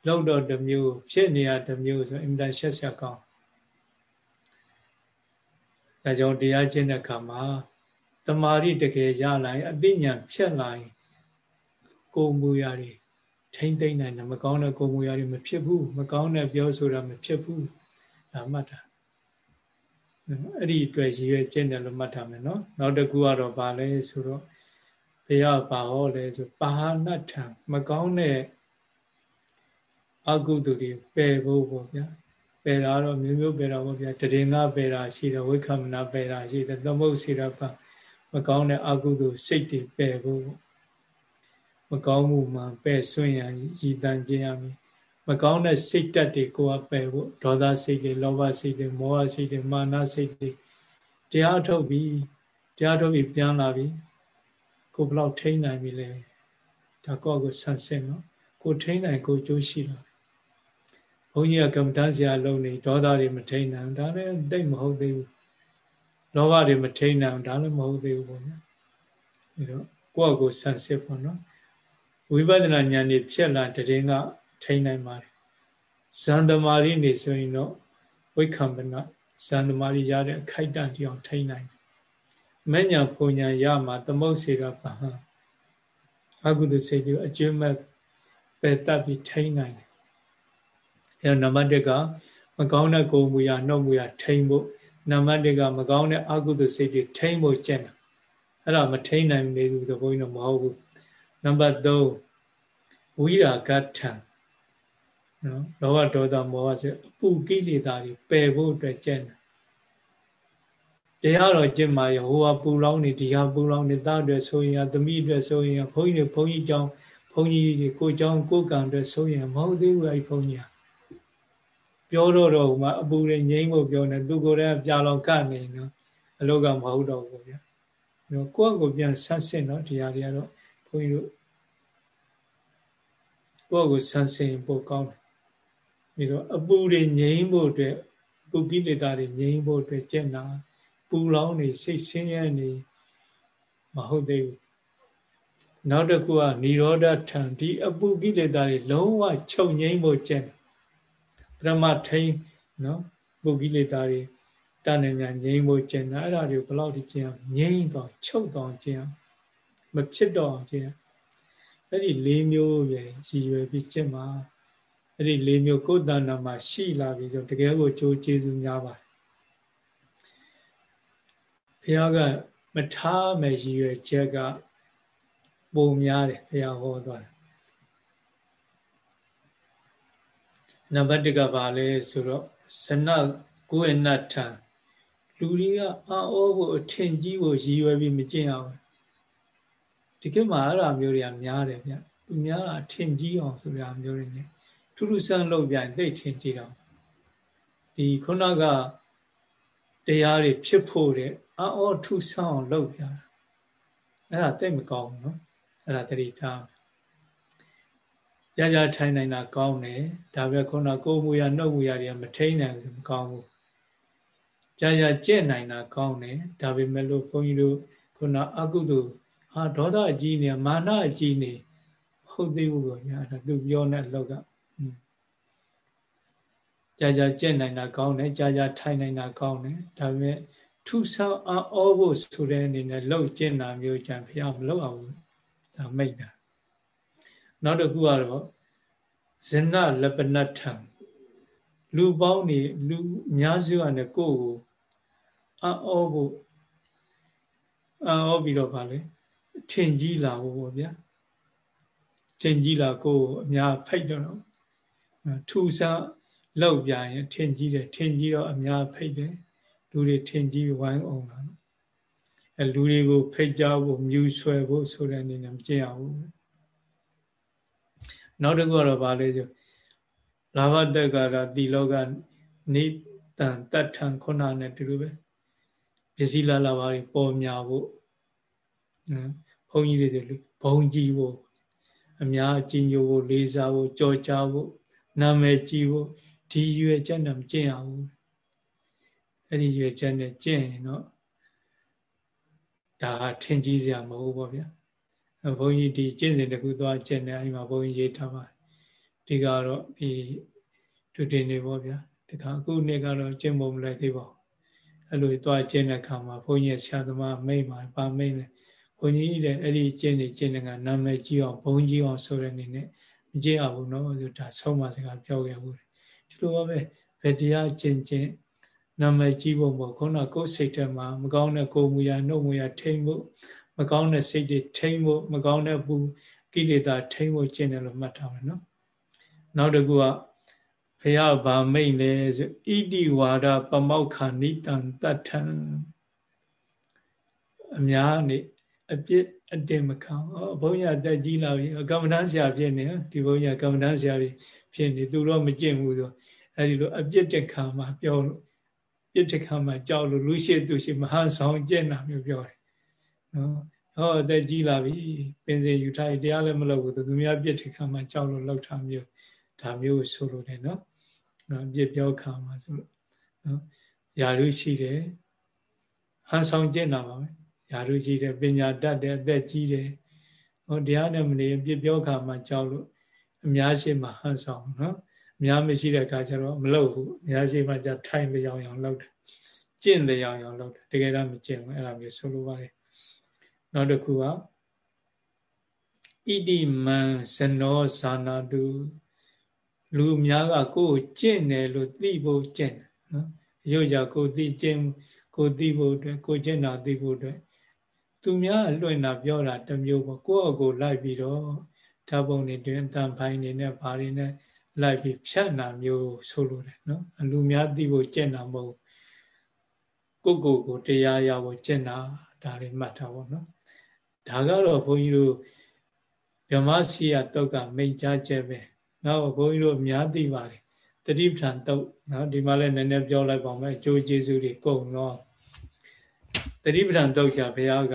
လောက်တော့တစ်မျိုးဖြစ်နေရတစ်မျိုးဆိုအင်တာရှက်ဆက်ကောင်းဒါကြောင့်တရားကျင့်တဲ့အခါမှာတမာရီတကယ်ရလာရင်အသိဉာဏ်ဖြစ်လာရင် ကိုယ်မူရာတွေထိမ့်သိမ့်နိုင်တယ်မကောင်းတဲ့ကိုယ်မူရာတွေမဖြစ်ဘူးမကောင်းတဲ့ပြောဆိုတာမဖြစ်ဘူးဒါမှတ်တာအဲ့ဒီအတွက်ရည်ရွယ်ကျင့်တယ်လို့မှတ်ထားမယ်နော်နောက်တစ်ခုကတော့ဗာလဲဆိုတော့ဘုရားဘာဟောလဲဆိုပါဟနထံမကောင်းတဲ့အကုသိုလ်တွေပယ်ဖို့ပေါ့ဗျာပယ်တာတော့မျိုးမျိုးပယ်တာပေါ့ဗျာတရင်ကပယ်တာရှိတယ်ဝိခမနာပယ်တာရှိတယ်သမုတ်စီရပါမကောင်းတဲ့အကုသိုလ်စိတ်တွေပယ်ဖို့ မကောင်းမှုမှပယ်ဆွင့်ရရည်တန်ခြင်းရမည်မကောင်းတဲ့စိတ်တက်တွေကိုယ်ကပယ်ဖို့ဒေါသစိတ်တွေလောဘစိတ်တွေမောဟစိတ်တွေမာနစိတ်တွေတရားထုတ်ပြီးတရားထုတ်ပြီးပြန်လာပြီးကိုဘလောက်ထိန်းနိုင်ပြီလဲဒါကောကိုဆန်းစစ်နော်ကိုထိန်းနိုင်ကိုကြိုးရှိတော့ဘုန်းကြီးကကမ္မဋ္ဌာန်းဆရာလုံးနေဒေါသတွေမထိန်းနိုင်ဒါလည်းတိတ်မဟုတ်သေးဘူးလောဘတွေမထိန်းနိုင်ဒါလည်းမဟုတ်သေးဘူးပေါ့နော်အဲတော့ကိုယ့်ကိုဆန်းစစ်ပေါ့နော် ဝိပဿနာဉာဏ်นี่ဖြစ်လာတည်င်းကထိန်းနိုင်ပါတယ်ဇန်သမာဓိနေဆိုရင်တော့ဝိခံပနဇန်သမာဓိရတဲ့အခိုက်အတန့်တိအောင်ထိန်းနိုင်မညာဖုန်ညာရမှာသမုတ်စေကပဟံအကုသိုလ်စိတ်တွေအကျွမ်းမဲ့ပယ်တတ်ပြီးထိန်းနိုင်တယ်အဲတော့နံပါတ်1ကမကောင်းတဲ့ကိုယ်မူရနှုတ်မူရထိန်းဖို့နံပါတ်1ကမကောင်းတဲ့အကုသိုလ်စိတ်တွေထိန်းဖို့ကြံ့တာအဲ့ဒါမထိန်းနိုင်ဘူးလေသူဘုန်းကြီးတို့မဟုတ်ဘူး နံပါတ်3ဝိရာဂထံနော်လောဘဒေါသမောဟဆိုအပူကိလေသာတွေပယ်ဖို့အတွက်ကျင့်တယ်တရားတော်ကျင့်မှာရဟိုဟာပူလောင်းနေဒီဟာပူလောင်းနေသားတွေဆိုရင်သမီးတွေဆိုရင်ဘုန်းကြီးတွေဘုန်းကြီးကြောင့်ဘုန်းကြီးတွေကိုကြောင့်ကိုကံတွေဆိုရင်မဟုတ်သေးဘူးအဲ့ဘုန်းကြီးပြောတော့တော့ဟိုမှာအပူတွေငြိမ့်ဖို့ပြောနေသူကိုယ်တည်းပြလောင်ကနေနော်အလောကမဟုတ်တော့ဘူးဗျာနော်ကိုယ့်ကိုပြန်ဆန်းစစ်နော်တရားတွေကတော့ဘု န်းကြီးတို့ကိုယ့်ကိုဆန်းစစ်ပို့ကောင်းတယ်ပြီးတော့အပူတွေငြိမ်းဖို့အတွက်ပုကိလေသာတွေငြိမ်းဖို့အတွက်ကျင့်တာပူလောင်းနေစိတ်ဆင်းရဲနေမဟုတ်သေးဘူးနောက်တစ်ခုကនិရောဓထံဒီအပူကိလေသာတွေလုံးဝချုပ်ငြိမ်းဖို့ကျင့်ပရမထိန်နော်ပုကိလေသာတွေတဏ္ဍညာငြိမ်းဖို့ကျင့်တာအဲ့ဒါတွေကိုဘယ်လောက်ထိကျင့်အောင်ငြိမ်းတော့ချုပ်တော့ကျင့်အောင် မဖြစ်တော့အောင်ကျင့်အဲ့ဒီ၄မျိုးပဲရည်ရွယ်ပြီးကျင့်မှာအဲ့ဒီလေးမျိုးကိုယ်တဏ္ဍာမှာရှိလာပြီဆိုတကယ်ကိုကြိုးကျေးဇူးများပါတယ်ဘုရားကမထားမဲ့ရည်ရွယ်ချက်ကပုံများတယ်ဘုရားဟောသွားတယ်နံပါတ်1ကဘာလဲဆိုတော့ဇနကိုယ်နတ်ထံလူတွေကအာအောဖို့အထင်ကြီးဖို့ရည်ရွယ်ပြီးမကျင့်အောင် ဒီကိမှာအဲ့ဒါမျိုးတွေကများတယ်ဗျသူများအထင်ကြီးအောင်ဆိုတာမျိုးတွေ ਨੇ ထူးထူးဆန်းလုပ်ပြန်သိထင်ကြီးတော့ဒီခုနကတရားတွေဖြစ်ဖို့တဲ့အာအောထူးဆန်းအောင်လုပ်ပြတာအဲ့ဒါသိမကောင်းဘူးနော်အဲ့ဒါတတိထားကြာကြာထိုင်နိုင်တာကောင်းတယ်ဒါပဲခုနကိုယ်မူရနှုတ်မူရတွေကမထိန်နိုင်ဘူးမကောင်းဘူးကြာကြာကြက်နိုင်တာကောင်းတယ်ဒါပေမဲ့လို့ဘုန်းကြီးတို့ခုနအကုသိုလ် ဟာဒေါသအကြီးနေမာနအကြီးနေဟုတ်သေးဘူးပေါ့ညာဒါသူပြောတဲ့အလောက်ကကြာကြာကြက်နိုင်တာကောင်းတယ်ကြာကြာထိုင်နိုင်တာကောင်းတယ်ဒါပေမဲ့ထုဆောင်းအောဖို့ဆိုတဲ့အနေနဲ့လှုပ်ကျင့်တာမျိုးကြံဖျားမလှုပ်အောင်ဒါမိတ်တာနောက်တစ်ခုကတော့ဇနလပနထံလူပေါင်းနေလူအများစုကလည်းကိုယ့်ကိုအောဖို့အောပြီးတော့ဗာလေ ထင်ကြီးလာဖို့ပေါ့ဗျာထင်ကြီးလာကိုယ်အများဖိတ်တော့ထူဆန်းလောက်ပြရင်ထင်ကြီးတယ်ထင်ကြီးတော့အများဖိတ်တယ်လူတွေထင်ကြီးဝိုင်းအောင်လာအဲလူတွေကိုဖိတ်ကြဖို့မြူဆွဲဖို့ဆိုတဲ့အနေနဲ့မကျင့်ရဘူးနောက်တစ်ခုကတော့ဗာလေဆိုလာဘတက်ကရာတိလောကနေတန်တတ်ထံခုနနဲ့တူတူပဲပစ္စည်းလာလာပါပေါ်များဖို့ ဘုန်းကြီးတွေဆိုဘုံကြီးဖို့အများအကြီးညို့ဖို့လေးစားဖို့ကြော်ကြားဖို့နာမည်ကြီးဖို့ဒီရွယ်ချက်နဲ့မကျင့်ရဘူးအဲ့ဒီရွယ်ချက်နဲ့ကျင့်ရင်တော့ဒါထင်ကြီးစရာမဟုတ်ပါဗျာဘုန်းကြီးဒီကျင့်စဉ်တစ်ခုသွားကျင့်တယ်အဲ့မှာဘုန်းကြီးရေးထားပါဒီကတော့ဒီဒုတိယနေပေါ့ဗျာဒီခါအခုနေ့ကတော့ကျင့်ဖို့မလိုက်သေးပါဘူးအဲ့လိုသွားကျင့်တဲ့ခါမှာဘုန်းကြီးဆရာသမားမိတ်ပါပါမိတ်လဲ ဘုန်းကြီးလည်းအဲ့ဒီကျင့်နေကျင့်နေကနာမည်ကြီးအောင်ဘုန်းကြီးအောင်ဆိုတဲ့အနေနဲ့မကျင့်ရဘူးနော်ဆိုဒါဆုံးမစကားပြောခဲ့ဘူးဒီလိုပါပဲဗတရားကျင့်ကျင့်နာမည်ကြီးဖို့မဟုတ်ခုနကိုယ်စိတ်ထဲမှာမကောင်းတဲ့ကိုယ်မူရာနှုတ်မူရာထိမ့်ဖို့မကောင်းတဲ့စိတ်တွေထိမ့်ဖို့မကောင်းတဲ့ဘူးကိလေသာထိမ့်ဖို့ကျင့်တယ်လို့မှတ်ထားမယ်နော်နောက်တစ်ခုကဘုရားဗာမိတ်လဲဆိုဣတိဝါဒပမောက္ခဏိတံတထံအများနေ အပြစ်အတင်မခံဘုန်းကြီးတက်ကြီးလာပြီကမ္မဋ္ဌာန်းဆရာဖြစ်နေဒီဘုန်းကြီးကမ္မဋ္ဌာန်းဆရာဖြစ်နေသူတော့မကျင့်ဘူးဆိုအဲဒီလိုအပြစ်တက်ခံမှာပြောလို့ပြစ်တက်ခံမှာကြောက်လို့လူရှိသူရှိမဟာဆောင်ကျင့်တာမျိုးပြောတယ်နော်ဟောတက်ကြီးလာပြီပင်စင်ယူထားတရားလည်းမလုပ်ဘူးသူများပြစ်တက်ခံမှာကြောက်လို့လောက်ထားမျိုးဒါမျိုးဆိုလို့တယ်နော်နော်ပြစ်ပြောခံမှာဆိုလို့နော်ယာရုရှိတယ်ဟန်ဆောင်ကျင့်တာပါပဲ ယာရုရှိတယ်ပညာတတ်တယ်အသက်ကြီးတယ်ဟောတရားနဲ့မနေပြစ်ပြောခံမှာကြောက်လို့အများရှိမှဟန်ဆောင်နော်အများမရှိတဲ့အခါကျတော့မလုပ်ဘူးအများရှိမှじゃထိုင်ပြောင်အောင်လုပ်တယ်ကျင့်တယ်အောင်အောင်လုပ်တယ်တကယ်တော့မကျင့်ဘူးအဲ့လိုမျိုးဆိုလိုပါတယ်နောက်တစ်ခုကဣတိမံဇနောဇာနာတုလူအများကကိုယ်ကျင့်တယ်လို့သိဖို့ကျင့်တယ်နော်ရုပ်ကြကိုသိကျင့်ကိုသိဖို့အတွက်ကိုကျင့်တာသိဖို့အတွက် သူများအလွင့်တာပြောတာတမျိုးပေါ့ကိုယ့်အကိုလိုက်ပြီးတော့ဓာတ်ပုံတွေတွင်အတန်ဖိုင်းနေနဲ့ဘာတွေနဲ့လိုက်ပြီးဖြတ်နာမျိုးဆိုလိုတယ်နော်အလူများသိဖို့ကျင့်တာမဟုတ်ကိုကိုကိုတရားရဖို့ကျင့်တာဒါတွေမှတ်ထားပါနော်ဒါကတော့ဘုန်းကြီးတို့ဗြဟ္မစီယတုတ်ကမိတ်ကြားချက်ပဲနောက်ဘုန်းကြီးတို့အများသိပါတယ်တတိပ္ပံတုတ်နော်ဒီမှာလည်းနည်းနည်းပြောလိုက်ပါမယ်အကျိုးကျေးဇူးတွေကုန်တော့ တတိပ္ပံတုတ်ကြဘုရားက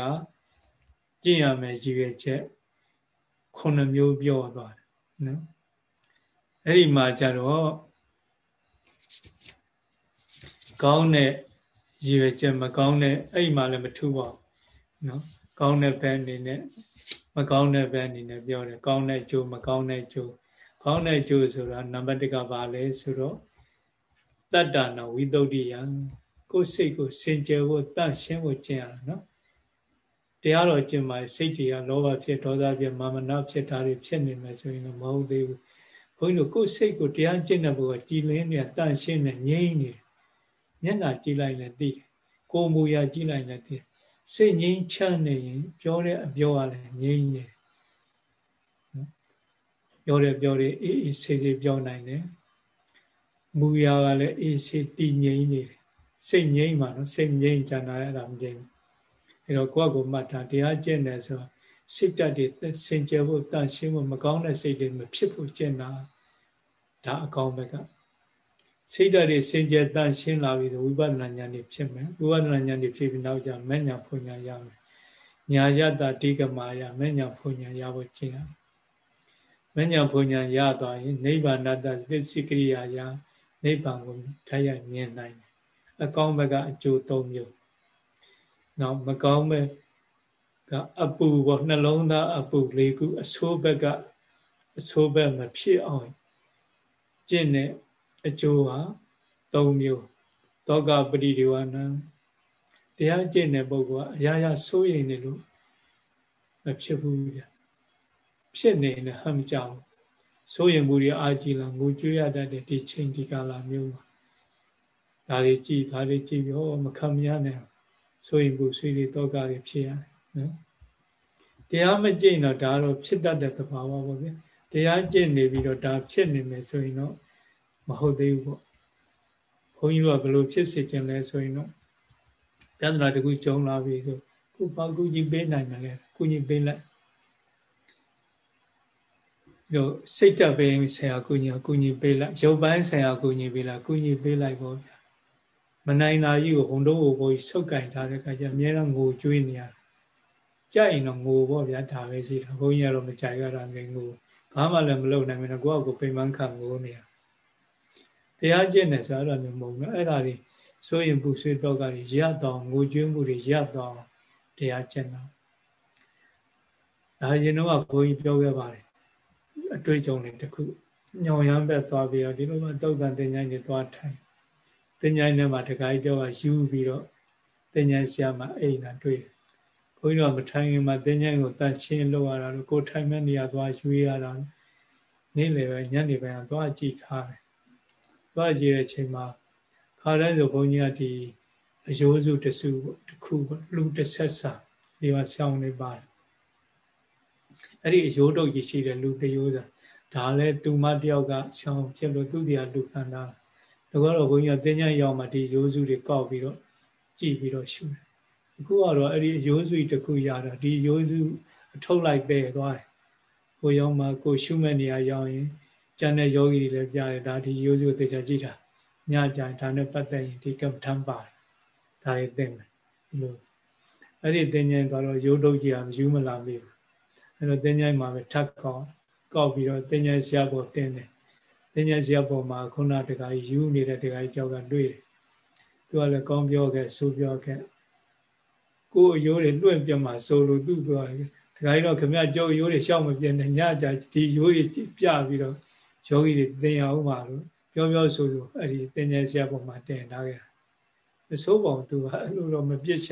ကျင့်ရမယ်ရည်ရွယ်ချက်ခုနှစ်မျိုးပြောသွားတယ်နော်အဲ့ဒီမှာကြတော့ကောင်းတဲ့ရည်ရွယ်ချက်မကောင်းတဲ့အဲ့ဒီမှာလည်းမထူပါဘူးနော်ကောင်းတဲ့ဘက်အနေနဲ့မကောင်းတဲ့ဘက်အနေနဲ့ပြောတယ်ကောင်းတဲ့ကျိုးမကောင်းတဲ့ကျိုးကောင်းတဲ့ကျိုးဆိုတာနံပါတ်1ကဘာလဲဆိုတော့တတ္တနာဝိသုဒ္ဓိယံ ကိုယ်စိတ်ကိုစင်ကြယ်ဖို့တန့်ရှင်းဖို့ကျင့်ရတာနော်တရားတော်ကျင့်ပါစိတ်တွေကလောဘဖြစ်ဒေါသဖြစ်မာမနဖြစ်တာတွေဖြစ်နေမယ်ဆိုရင်တော့မဟုတ်သေးဘူးဘုန်းကြီးတို့ကိုယ်စိတ်ကိုတရားကျင့်တဲ့ဘုရားကြည်လင်းနေတန့်ရှင်းနေငြိမ့်နေတယ်မျက်နှာကြည့်လိုက်လည်းသိတယ်ကိုယ်မူရာကြည့်လိုက်လည်းသိတယ်စိတ်ငြိမ်းချမ်းနေရင်ပြောတဲ့အပြောကလည်းငြိမ်းနေပြောတဲ့ပြောတဲ့အေးအေးဆေးဆေးပြောနိုင်တယ်မူရာကလည်းအေးဆေးတည်ငြိမ်နေတယ် စိတ်ငြိမ်းမှာနော်စိတ်ငြိမ်းကြံတာရတာမငြိမ်းအဲတော့ကိုယ့်ကိုမှတ်တာတရားကျင့်တယ်ဆိုတော့စိတ်ဓာတ်တွေစင်ကြယ်ဖို့တန်ရှင်းဖို့မကောင်းတဲ့စိတ်တွေမဖြစ်ဖို့ကျင့်တာဒါအကောင်းဘက်ကစိတ်ဓာတ်တွေစင်ကြယ်တန်ရှင်းလာပြီဆိုဝိပဿနာဉာဏ်တွေဖြစ်မယ်ဝိပဿနာဉာဏ်တွေဖြစ်ပြီးနောက်ကျမဉ္ဇဏ်ဖွညာရမယ်ညာယတတိကမာယမဉ္ဇဏ်ဖွညာရဖို့ကျင့်ရမဉ္ဇဏ်ဖွညာရသွားရင်နိဗ္ဗာန်တသစ္စိကရိယာယနိဗ္ဗာန်ကိုထိုက်ရမြင်နိုင်တယ် အကောင်းဘက်ကအကျိုး၃မျိုးနောက်မကောင်းဘက်ကအပူပေါ့နှလုံးသားအပူလေးခုအဆိုးဘက်ကအဆိုးဘက်မဖြစ်အောင်ကျင့်တဲ့အကျိုးဟာ၃မျိုးတောကပရိဒီဝနံတရားကျင့်တဲ့ပုဂ္ဂိုလ်ကအရာရာစိုးရိမ်နေလို့မဖြစ်ဘူးဗျဖြစ်နေတယ်ဟမ်ကြောင်စိုးရိမ်မှုတွေအာကြည်လာငိုကြွေးရတတ်တဲ့ဒီချိန်ဒီကာလမျိုးမှာ ဒါတွေကြည်ဒါတွေကြည်ပြီးဟောမခံမရနဲ့စိုးရိမ်မှုဆွေးတွေတောကတွေဖြစ်ရတယ်နော်တရားမကျင့်တော့ဒါတော့ဖြစ်တတ်တဲ့သဘာဝပေါ့ဗျာတရားကျင့်နေပြီးတော့ဒါဖြစ်နေမယ်ဆိုရင်တော့မဟုတ်သေးဘူးပေါ့ဘုန်းကြီးတို့ကဘယ်လိုဖြစ်စေချင်လဲဆိုရင်တော့ပြဿနာတခုကြုံလာပြီဆိုခုပါကူကြီးပေးနိုင်တယ်လေကုကြီးပေးလိုက်တို့စိတ်တက်ပေးဆရာကုကြီးကုကြီးပေးလိုက်ရုပ်ပိုင်းဆရာကုကြီးပေးလိုက်ကုကြီးပေးလိုက်ပေါ့ဗျာ မနိုင်တာကြီးကိုဟွန်တို့ကိုကိုဆုတ်ကင်ထားတဲ့အခါကျအများအားငိုကြွေးနေရတယ်ကြိုက်ရင်တော့ငိုပေါ့ဗျာဒါပဲရှိတာဘုန်းကြီးကတော့မကြိုက်ရတာငယ်ငိုဘာမှလည်းမလုပ်နိုင်ဘူးနော်ကိုယ့်အကိုပိန်ပန်းခံငိုနေရတရားကျင့်တယ်ဆိုတော့မျိုးမဟုတ်ဘူးအဲ့ဒါတွေဆိုရင်ပူဆွေးတော့ကရရတော့ငိုကြွေးမှုတွေရတော့တရားကျင့်တာဒါရင်တော့ဘုန်းကြီးပြောခဲ့ပါတယ်အတွေ့အကြုံတွေတခုညောင်ရမ်းဘက်သွားပြီးတော့ဒီလိုမှတုတ်တန်တင်ញိုင်းတွေသွားထိုင် တင်ញိုင်းထဲမှာတခါကြီးပြောကယူပြီးတော့တင်ញိုင်းဆရာမအိမ်နာတွေ့တယ်ဘုန်းကြီးတို့မထိုင်ခင်မှာတင်ញိုင်းကိုတန့်ရှင်းလုပ်ရတာလို့ကိုထိုင်မဲ့နေရာသွားရွေးရတာနေ့လယ်ပဲညနေပိုင်းကသွားကြည့်ထားတယ်သွားကြည့်တဲ့အချိန်မှာခါတိုင်းဆိုဘုန်းကြီးကဒီအယိုးစုတစုတစ်ခုလူတစ်ဆက်စာဒီမှာဆောင်းနေပါတယ်အဲ့ဒီအယိုးတုတ်ကြီးရှိတဲ့လူတရိုးစာဒါလည်းတူမတယောက်ကဆောင်းဖြစ်လို့သူ့တရားလူခံတာ တကတော့ဘုန်းကြီးကသင်္ညာရောက်မှဒီရိုးစုတွေကောက်ပြီးတော့ကြည်ပြီးတော့ရှုတယ်အခုကတော့အဲ့ဒီရိုးစုတစ်ခုရတာဒီရိုးစုအထုတ်လိုက်ပဲသွားတယ်ကိုရောက်မှကိုရှုမဲ့နေရာရောက်ရင်ကျန်တဲ့ယောဂီတွေလည်းပြတယ်ဒါဒီရိုးစုသေချာကြည့်တာညကြိုင်ဒါနဲ့ပတ်သက်ရင်ဒီကမ္ဘာထမ်းပါတယ်ဒါတွေသိမယ်ဒီလိုအဲ့ဒီသင်္ညာကတော့ရိုးထုတ်ကြရမယူမလာမိဘူးအဲ့တော့သင်္ညာမှာပဲထပ်ကောက်ကောက်ပြီးတော့သင်္ညာဆရာပေါ်တင်တယ် သင်ញိုင်းဆရာပေါ်မှာခုနတခါယူနေတဲ့တခါကြောက်ကတွေ့တယ်သူကလည်းကောင်းပြောခဲ့ဆိုပြောခဲ့ကိုယ်ရိုးတွေလွင့်ပြမှာဆိုလို့သူ့ပြောတယ်တခါကြီးတော့ခမရကြောက်ရိုးတွေရှောက်မပြင်းနဲ့ညကြဒီရိုးတွေပြပြီးတော့ယောဂီတွေသင်ရအောင်ပါလို့ပြောပြောဆိုဆိုအဲ့ဒီသင်ញဲဆရာပေါ်မှာတင်ထားခဲ့မစိုးပေါသူကအဲ့လိုတော့မပြစ်ချ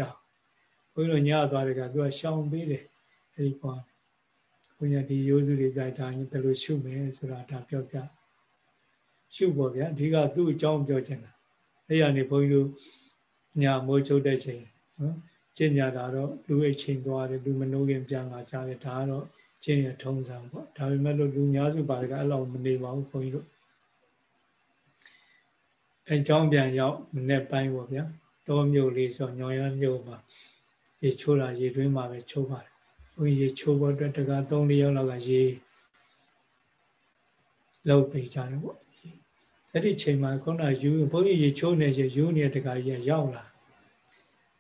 ဘုန်းကြီးတို့ညသွားတယ်ကသူကရှောင်ပေးတယ်အဲ့ဒီပေါ်ဘုန်းကြီးဒီရိုးစုတွေကြိုက်တာဘယ်လိုရှုမယ်ဆိုတာဒါပြောပြ ရှုပေါ့ဗျာအဓိကသူ့အကြောင်းပြောချင်တာအဲ့ရနေဘုန်းကြီးတို့ညမိုးချုပ်တဲ့ချိန်နော်ကျင့်ကြတာတော့လူအိတ်ချိန်သွားတယ်လူမနှိုးခင်ပြန်လာကြတယ်ဒါကတော့ကျင့်ရထုံးစံပေါ့ဒါပေမဲ့လို့လူများစုပါတယ်ကအဲ့လောက်မနေပါဘူးဘုန်းကြီးတို့အဲကြောင်းပြန်ရောက်မနေ့ပိုင်းပေါ့ဗျာတောမြို့လေးဆိုညောင်ရမြို့မှာရေချိုးတာရေတွင်းမှာပဲချိုးပါတယ်ဘုန်းကြီးရေချိုးဖို့အတွက်တကား3 4ရောက်လောက်ကရေလောက်ပေးကြတယ်ပေါ့ အဲ့ဒီချိန်မှာခုနယူဘုန်းကြီးရေချိုးနေရေယူနေတဲ့တကားကြီးရောက်လာ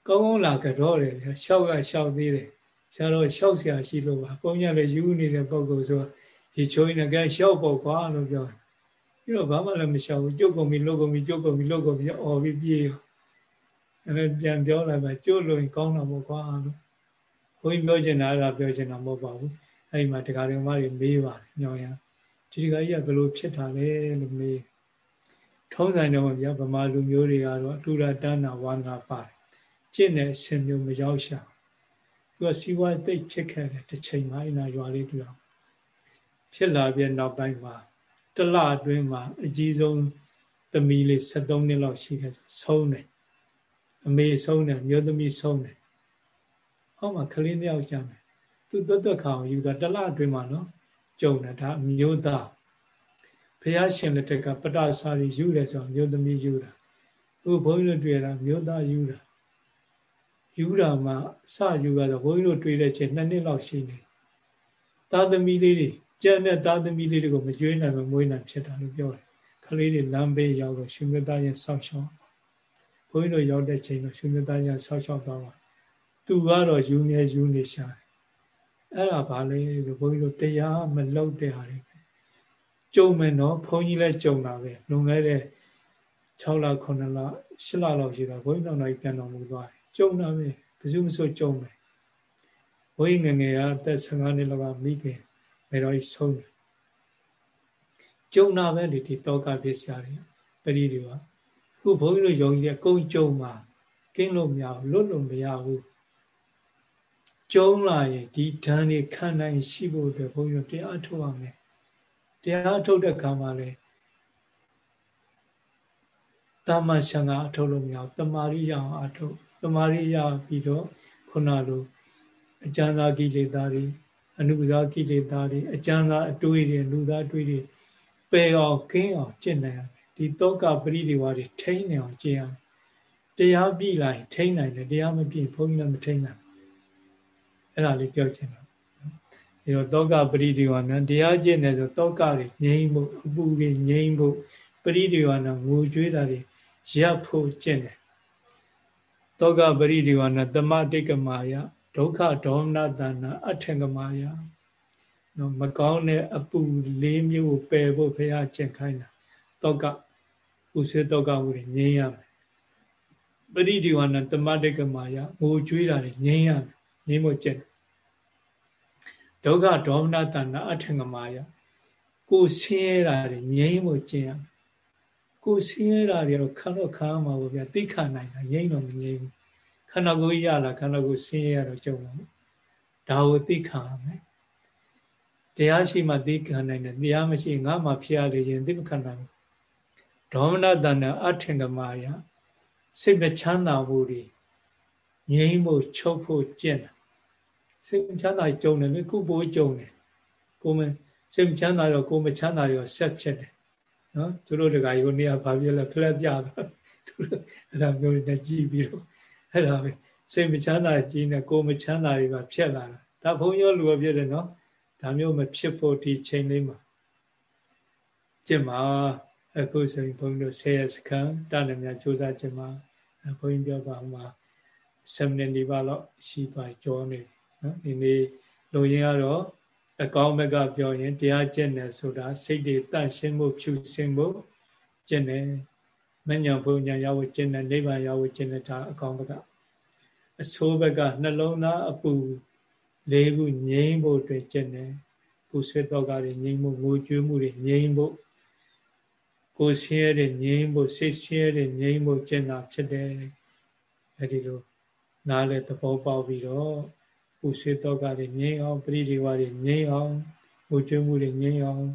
ကောင်းကောင်းလာကြတော့တယ်ရှောက်ကရှောက်သေးတယ်ဆရာတော်ရှောက်ဆရာရှိလို့ပါဘုန်းကြီးလည်းယူနေတဲ့ပုံကိုဆိုရေချိုးနေကြရှောက်ပေါ့ကွာလို့ပြောတယ်ပြီးတော့ဘာမှလည်းမရှောက်ဘူးကြုတ်ကုန်ပြီလှုပ်ကုန်ပြီကြုတ်ကုန်ပြီလှုပ်ကုန်ပြီအော်ပြီးပြေးရောအဲပြန်ပြောလိုက်ပါကြုတ်လို့ကောင်းတာပေါ့ကွာလို့ဘုန်းကြီးပြောချင်တာအဲ့ဒါပြောချင်တာမဟုတ်ပါဘူးအဲ့ဒီမှာတရားတော်မတွေမေးပါတယ်ညောင်ရဒီတရားကြီးကဘယ်လိုဖြစ်တာလဲလို့မေး ထုံးဆိုင်တော့ဗျာဗမာလူမျိုးတွေကတော့အထူရတဏ္ဏဝါနာပါတယ်ကျင့်တဲ့အရှင်မျိုးမရောက်ရှာသူကစီဝါသိပ်ဖြစ်ခဲ့တယ်တစ်ချိန်မှအနာရွာလေးတူအောင်ဖြစ်လာပြီးနောက်ပိုင်းမှာတလအတွင်းမှာအကြီးဆုံးသမီးလေး73နှစ်လောက်ရှိတယ်ဆိုဆုံးတယ်အမေဆုံးတယ်မျိုးသမီးဆုံးတယ်ဟောမှာကလေးနှစ်ယောက်ကြမယ်သူသွက်သွက်ခေါင်ယူတာတလအတွင်းမှာနော်ကြုံတာဒါမျိုးသားဘု ရားရှင်လက်ထက်ကပတ္တစာရီယူတယ်ဆိုတော့မျိုးသမီးယူတာအခုဘုန်းကြီးတို့တွေ့တာမျိုးသားယူတာယူတာမှစယူကတော့ဘုန်းကြီးတို့တွေ့တဲ့ချိန်နှစ်နှစ်လောက်ရှိနေသားသမီးလေးတွေကြက်နဲ့သားသမီးလေးတွေကိုမကြွေးနိုင်မမွေးနိုင်ဖြစ်တာလို့ပြောတယ်ခလေးတွေလမ်းဘေးရောက်တော့ရှင်မြတ်သားရဲ့ဆောက်ရှောက်ဘုန်းကြီးတို့ရောက်တဲ့ချိန်တော့ရှင်မြတ်သားရဲ့ဆောက်ရှောက်သွားပါသူကတော့ယူမြဲယူနေရှာတယ်အဲ့ဒါဘာလဲဆိုဘုန်းကြီးတို့တရားမလောက်တဲ့ဟာတွေ ကြုံမယ်နော်ဘုန်းကြီးလည်းကြုံတာပဲလွန်ခဲ့တဲ့6လ9လ8လလောက်ရှိတာဘုန်းကြီးတော်တော်ပြန်တော်မူသွားတယ်ကြုံတာပဲဘယ်သူမှဆိုကြုံမယ်ဘုန်းကြီးငငယ်ကအသက်15နှစ်လောက်ကမိခင်မေတော်ကြီးဆုံးတယ်ကြုံတာပဲလေဒီတောကဖြစ်စရာတွေပရိဒီဝအခုဘုန်းကြီးတို့ယုံကြည်တဲ့အကုန်ကြုံမှာကင်းလို့မရဘူးလွတ်လို့မရဘူးကျုံးလာရင်ဒီဓာန်တွေခံနိုင်ရှိဖို့အတွက်ဘုန်းကြီးတို့တရားထုတ်ရမယ် တရားထုတ်တဲ့ခါမှာလေတမန်ရှံကအထုတ်လို့မရဘူးတမာရိယအောင်အထုတ်တမာရိယပြီးတော့ခုနလိုအကျဉ်းသာကိလေသာတွေအနုဇာကိလေသာတွေအကျဉ်းသာအတွေးတွေလူသားအတွေးတွေပယ်အောင်ကင်းအောင်ကျင့်နိုင်ရမယ်ဒီတောကပရိဒီဝါတွေထိန်းနေအောင်ကျင့်ရမယ်တရားပြီလိုက်ထိန်းနိုင်တယ်တရားမပြီဘုန်းကြီးလည်းမထိန်းနိုင်အဲ့ဒါလေးပြောချင်တာ ဒီတော့တောကပရိဒီဝါနံတရားကျင့်တယ်ဆိုတောကတွေငြိမ့်ဖို့အပူတွေငြိမ့်ဖို့ပရိဒီဝါနံငိုကြွေးတာတွေရပ်ဖို့ကျင့်တယ်တောကပရိဒီဝါနံတမတိကမာယဒုက္ခဒေါမနတဏအထင်ကမာယနော်မကောင်းတဲ့အပူလေးမျိုးကိုပယ်ဖို့ဖရာကျင့်ခိုင်းတာတောကဥစေတောကဝိငြိမ်းရမယ်ပရိဒီဝါနံတမတိကမာယငိုကြွေးတာတွေငြိမ်းရမယ်ငြိမ်းဖို့ကျင့် ဒုက္ခဒေါမနတဏအထင်ကမာယကိုဆင်းရဲတာတွေငြိမ်းဖို့ကျင့်ရမယ်ကိုဆင်းရဲတာတွေတော့ခံတော့ခံမှာပေါ့ဗျာသိခနိုင်တာငြိမ်းတော့မငြိမ်းဘူးခန္ဓာကိုယ်ရလာခန္ဓာကိုယ်ဆင်းရဲရတော့ကြုံမှာဒါကိုသိခံရမယ်တရားရှိမှသိခံနိုင်တယ်တရားမရှိငါမှဖျားလေရင်သိမခံနိုင်ဘူးဒေါမနတဏအထင်ကမာယစိတ်မချမ်းသာမှုတွေငြိမ်းဖို့ချုပ်ဖို့ကျင့်တာ စိတ်ချမ်းသာကြုံတယ်လေခုပိုးကြုံတယ်ကိုမစိတ်ချမ်းသာတော့ကိုမချမ်းသာရောဆက်ဖြစ်တယ်နော်သူတို့တကကြီးကိုနေရာဘာဖြစ်လဲဖလက်ပြတော့သူတို့အဲ့ဒါမျိုးနဲ့ကြည်ပြီးတော့အဲ့ဒါပဲစိတ်မချမ်းသာကြီးနဲ့ကိုမချမ်းသာတွေပါဖြစ်လာတာဒါဘုံရောလူရောဖြစ်တယ်နော်ဒါမျိုးမဖြစ်ဖို့ဒီချိန်လေးမှာကျင့်မှာအခုဆိုရင်ဘုန်းကြီးတို့10ရက်စခန်းတာလည်းများစူးစမ်းကျင့်မှာဘုန်းကြီးပြောပါအောင်မှာ7မိနစ်ဒီပါတော့ရှိသွားကြောနေ နော်ဒီနေ့လူရင်းကတော့အကောင်းဘက်ကပြောရင်တရားကျင့်တယ်ဆိုတာစိတ်တွေတန့်ရှင်းမှုဖြူစင်မှုကျင့်တယ်မညံဘုံညာရောက်ကျင့်တယ်နိဗ္ဗာန်ရောက်ကျင့်တယ်ဒါအကောင်းဘက်ကအဆိုးဘက်ကနှလုံးသားအပူလေးခုငြိမ်းဖို့အတွက်ကျင့်တယ်ပူဆွေးတော့ကတွေငြိမ်းမှုငိုကြွေးမှုတွေငြိမ်းဖို့ကိုယ်ဆင်းရဲတဲ့ငြိမ်းဖို့စိတ်ဆင်းရဲတဲ့ငြိမ်းဖို့ကျင့်တာဖြစ်တယ်အဲဒီလိုနားလဲသဘောပေါက်ပြီးတော့ ပူဆွေးတော့ကတွေငြိမ်းအောင်ပရိဒီဝါတွေငြိမ်းအောင်ငိုကြွေးမှုတွေငြိမ်းအောင်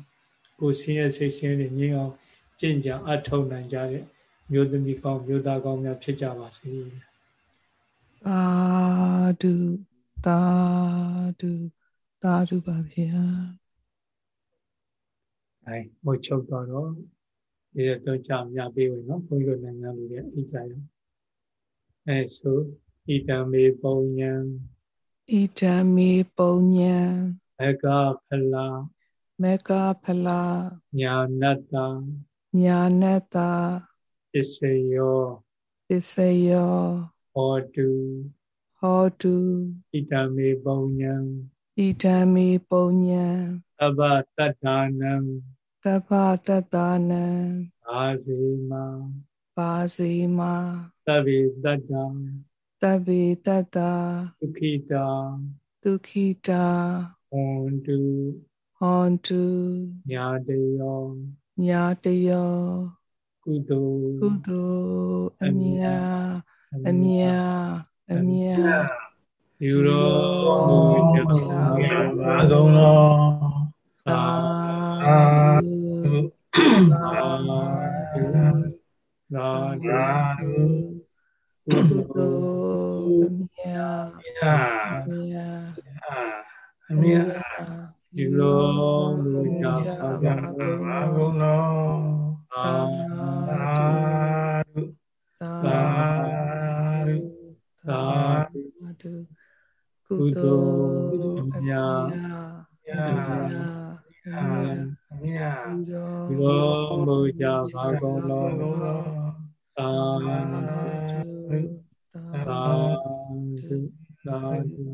ကိုယ်ဆင်းရဲစိတ်ဆင်းရဲတွေငြိမ်းအောင်ကျင့်ကြံအထောက်နိုင်ကြတဲ့မျိုးသမီးကောင်းမျိုးသားကောင်းများဖြစ်ကြပါစေ။အာဒုသာဓုသာဓုပါဗျာအဲမုတ်ချုပ်တော့ဒီတော့ကြာမြပေးဝင်နော်ဘုန်းကြီးတို့နိုင်ငံလူတွေအိကြရအဲဆိုဣတံမေပုံညာဣတံမေပုံညာ မေကဖလာမေကဖလာညာနတ္တညာနတ္တပစ္စယောပစ္စယောဟော တုဟောတုဣတမေပုံညာဣဒံမေပုံညာသဗ္ဗတတ္ထာနံသဗ္ဗတတ္ထာနံဘာစီမဘာစီမသဗ္ဗေတတ္တာသဗ္ဗေတတ္တာဒုခိတာဒုခိတာဟွန်တုဟွန်တုညာတယောညာတယောကုသိုလ်ကုသိုလ်အမြာအမြာအမြာယူတော်မြတ်စွာဘုရားအာကုံတော်သာသာသာသာကုသိုလ်အမြာပါကုန်လောသာဓုသာဓုသာဓုကုသိုလ် Amia. Amia. Amia. Kilo luya pagkakagulo. Taru. Taru. Taru. Kuto. Amia. Amia. Amia. Kilo luya pagkakagulo. Taru. သာဓုသာဓု